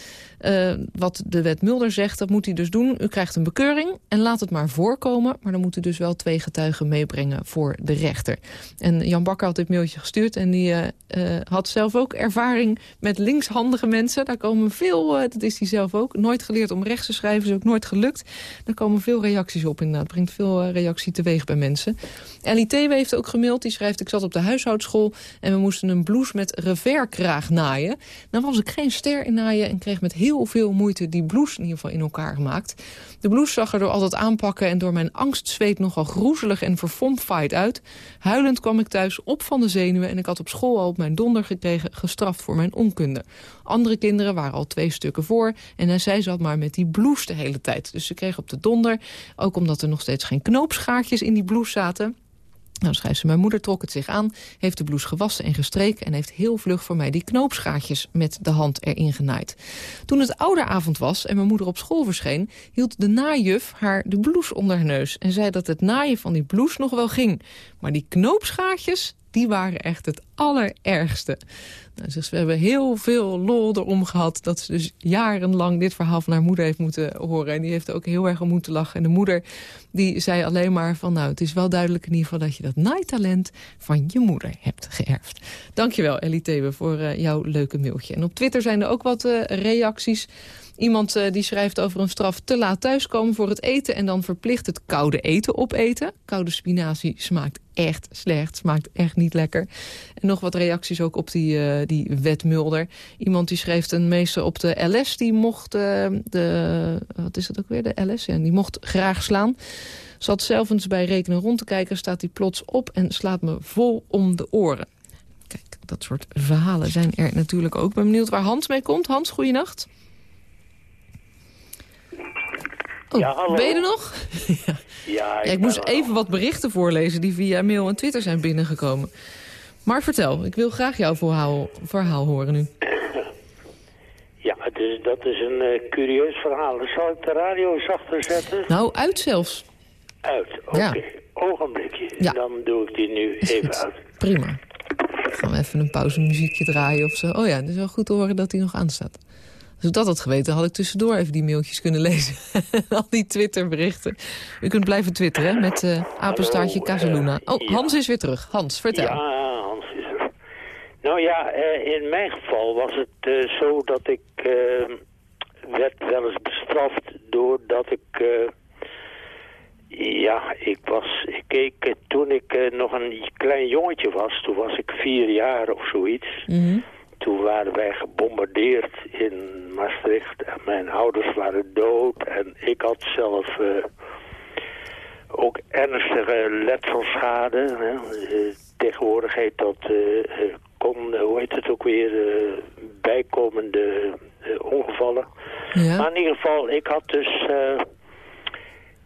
C: Uh, wat de wet Mulder zegt, dat moet hij dus doen. U krijgt een bekeuring en laat het maar voorkomen. Maar dan moeten dus wel twee getuigen meebrengen voor de rechter. En Jan Bakker had dit mailtje gestuurd. En die uh, uh, had zelf ook ervaring met linkshandige mensen. Daar komen veel, dat is hij zelf ook, nooit geleerd om rechts te schrijven. Is ook nooit gelukt. Daar komen veel reacties op inderdaad. Brengt veel reactie teweeg bij mensen. Thewe heeft ook gemaild. Die schrijft, ik zat op de huishoudschool en we moesten een blouse met reverkraag naaien. Nou was ik geen ster in naaien en kreeg met heel heel veel moeite die blouse in ieder geval in elkaar gemaakt. De blouse zag er door al dat aanpakken en door mijn angstzweet nogal groezelig en verfomfaaid uit. Huilend kwam ik thuis op van de zenuwen en ik had op school al op mijn donder gekregen gestraft voor mijn onkunde. Andere kinderen waren al twee stukken voor en zij zat maar met die blouse de hele tijd. Dus ze kreeg op de donder, ook omdat er nog steeds geen knoopsgaatjes in die blouse zaten... Nou, schrijft ze, mijn moeder trok het zich aan, heeft de blouse gewassen en gestreken... en heeft heel vlug voor mij die knoopsgaatjes met de hand erin genaaid. Toen het ouderavond was en mijn moeder op school verscheen... hield de najuf haar de blouse onder haar neus... en zei dat het naaien van die blouse nog wel ging. Maar die knoopsgaatjes, die waren echt het allerergste. Nou, we hebben heel veel lol erom gehad... dat ze dus jarenlang dit verhaal van haar moeder heeft moeten horen. En die heeft ook heel erg om moeten lachen. En de moeder die zei alleen maar van... nou, het is wel duidelijk in ieder geval dat je dat naaitalent... van je moeder hebt geërfd. Dankjewel, Ellie Thebe, voor uh, jouw leuke mailtje. En op Twitter zijn er ook wat uh, reacties... Iemand uh, die schrijft over een straf te laat thuiskomen voor het eten... en dan verplicht het koude eten opeten. Koude spinazie smaakt echt slecht, smaakt echt niet lekker. En nog wat reacties ook op die, uh, die wet Mulder. Iemand die schreef een meester op de LS, die mocht uh, de... wat is het ook weer, de LS? Ja, die mocht graag slaan. Zat zelf eens bij rekenen rond te kijken, staat hij plots op... en slaat me vol om de oren. Kijk, dat soort verhalen zijn er natuurlijk ook. Ik ben benieuwd waar Hans mee komt. Hans, goeienacht. Oh, ja, hallo. Ben je er nog?
M: ja. Ja, ik,
C: ja, ik moest even wat berichten voorlezen die via mail en Twitter zijn binnengekomen. Maar vertel, ik wil graag jouw verhaal, verhaal horen nu.
M: Ja, dus dat is een uh, curieus verhaal. Zal ik de radio zachter zetten?
C: Nou, uit zelfs.
M: Uit, oké. Okay. Ogenblikje. Ja. Dan doe ik die nu even uit.
C: Prima. Gaan we even een pauzemuziekje draaien of zo. Oh ja, het is wel goed te horen dat hij nog aanstaat. Als ik dat had geweten, had ik tussendoor even die mailtjes kunnen lezen. Al die Twitterberichten. U kunt blijven twitteren met uh, apenstaartje Casaluna. Oh, Hans is weer terug. Hans, vertel.
M: Ja, Hans is er. Nou ja, uh, in mijn geval was het uh, zo dat ik werd wel eens bestraft doordat ik... ja, ik was... Ik keek toen ik nog een klein jongetje was, toen was ik vier jaar of zoiets... Mm toen waren wij gebombardeerd in Maastricht. En mijn ouders waren dood. En ik had zelf uh, ook ernstige letselschade. Hè. Uh, tegenwoordig heet dat, uh, kon, hoe heet het ook weer, bijkomende ongevallen. Ja. Maar in ieder geval, ik had dus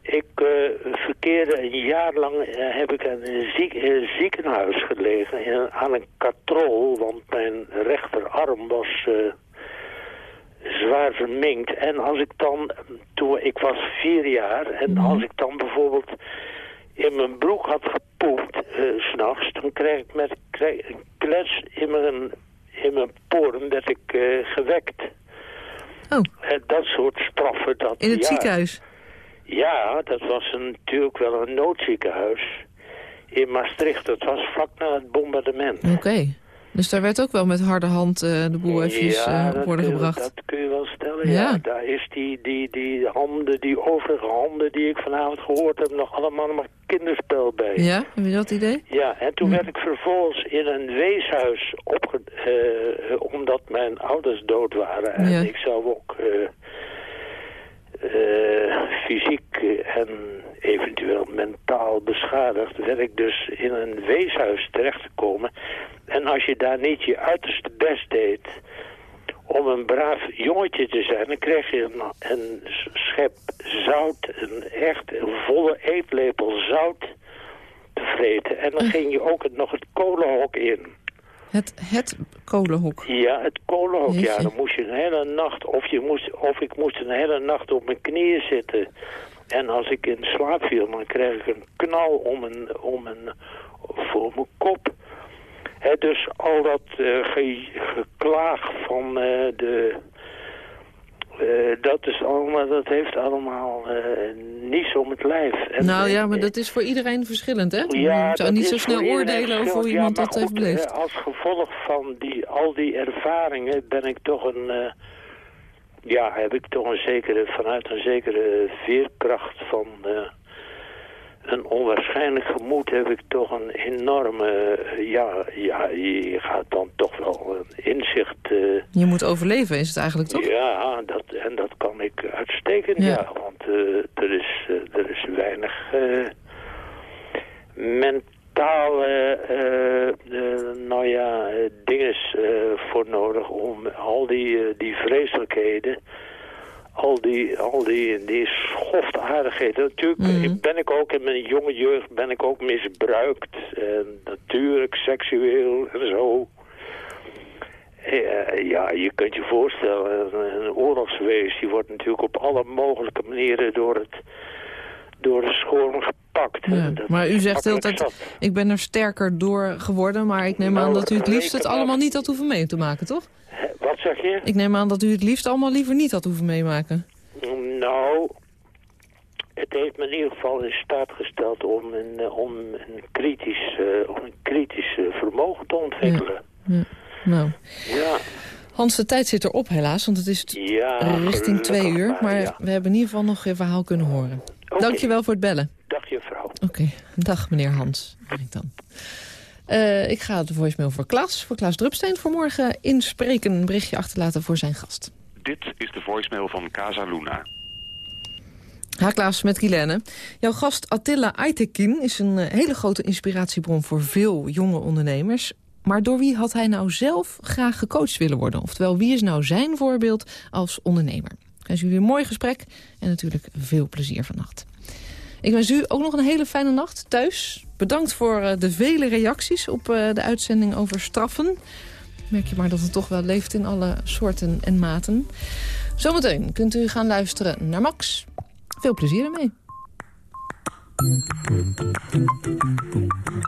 M: ik verkeerde een jaar lang, heb ik in een ziek, ziekenhuis gelegen in, aan een katrol, want mijn rechterarm was zwaar verminkt. En als ik dan, toen ik was vier jaar, en mhm. als ik dan bijvoorbeeld in mijn broek had gepoept, uh, s'nachts, dan kreeg ik met kreeg een klets in mijn, in mijn poren, werd ik gewekt.
C: Oh.
M: Dat soort straffen. Dat,
C: in het ziekenhuis?
M: Ja, dat was een, natuurlijk wel een noodziekenhuis in Maastricht. Dat was vlak na het bombardement.
C: Oké. Dus daar werd ook wel met harde hand uh, de boel eventjes ja, uh, worden gebracht.
M: dat kun je wel stellen, ja. ja. Daar is die, die, die handen, die overige handen die ik vanavond gehoord heb... nog allemaal maar kinderspel bij.
C: Ja, heb je dat idee?
M: Ja, en toen werd ik vervolgens in een weeshuis opge... Uh, omdat mijn ouders dood waren. En ik zou ook... fysiek en eventueel mentaal beschadigd, werd ik dus in een weeshuis terechtgekomen. En als je daar niet je uiterste best deed om een braaf jongetje te zijn, dan kreeg je een, een schep zout, een echt een volle eetlepel zout te vreten. En dan ging je ook nog het kolenhok in.
C: Het, het kolenhok?
M: Ja, het kolenhok, ja. Dan moest je een hele nacht, of, je moest, of ik moest een hele nacht op mijn knieën zitten. En als ik in slaap viel, dan kreeg ik een knal om een, om een, voor mijn kop dus al dat uh, geklaag van uh, de... Uh, dat, is allemaal, dat heeft allemaal niets om het lijf.
C: En, nou ja, maar dat is voor iedereen verschillend, hè? Ja, je zou niet zo snel oordelen over hoe iemand dat heeft beleefd.
M: als gevolg van die, al die ervaringen ben ik toch een... ja, heb ik toch een zekere, vanuit een zekere veerkracht van een onwaarschijnlijk gemoed heb ik toch een enorme... Ja, ja je gaat dan toch wel een inzicht... Uh,
C: je moet overleven, is het eigenlijk toch?
M: Ja, dat, en dat kan ik uitstekend, ja. want uh, er, is, uh, er is weinig mentale, nou ja, dingen voor nodig om al die, die vreselijkheden al die, al die, die schoftaardigheden. Natuurlijk mm. ben ik ook in mijn jonge jeugd ben ik ook misbruikt. En natuurlijk seksueel en zo. Ja, je kunt je voorstellen, een, oorlogswees die wordt natuurlijk op alle mogelijke manieren door het door de schoon
C: Ja, maar u zegt heel tijd, ik ben er sterker door geworden, maar ik neem aan nou, dat u het liefst het allemaal niet had hoeven mee te maken, toch?
M: Wat zeg je?
C: Ik neem aan dat u het liefst allemaal liever niet had hoeven meemaken.
M: Nou, het heeft me in ieder geval in staat gesteld om een, eh, om een, kritisch, uh, om een kritisch vermogen te ontwikkelen.
C: Ja. Nou. Ja. Hans, de tijd zit erop helaas, want het is ja, richting twee uur. Maar we hebben in ieder geval nog een verhaal kunnen horen. Okay. Dank je wel voor het bellen. Oké, dag meneer Hans. Ben ik dan. Uh, ik ga de voicemail voor Klaas, voor Klaas Drupsteen voor morgen inspreken. Een berichtje achterlaten voor zijn gast.
N: Dit is de voicemail van Casa Luna.
C: Ha Klaas, met Guilaine. Jouw gast Attila Aytekin is een eh, hele grote inspiratiebron voor veel jonge ondernemers. Maar door wie had hij nou zelf graag gecoacht willen worden? Oftewel, wie is nou zijn voorbeeld als ondernemer? Ik wens jullie een mooi gesprek en natuurlijk veel plezier vannacht. Ik wens u ook nog een hele fijne nacht thuis. Bedankt voor eh, de vele reacties op eh, de uitzending over straffen. Merk je maar dat het toch wel leeft in alle soorten en maten. Zometeen kunt u gaan luisteren naar Max. Veel plezier ermee.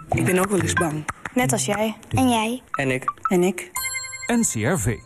O: Ik ben ook wel eens bang.
P: Net als jij. En jij.
O: En ik. En ik.
Q: NCRV.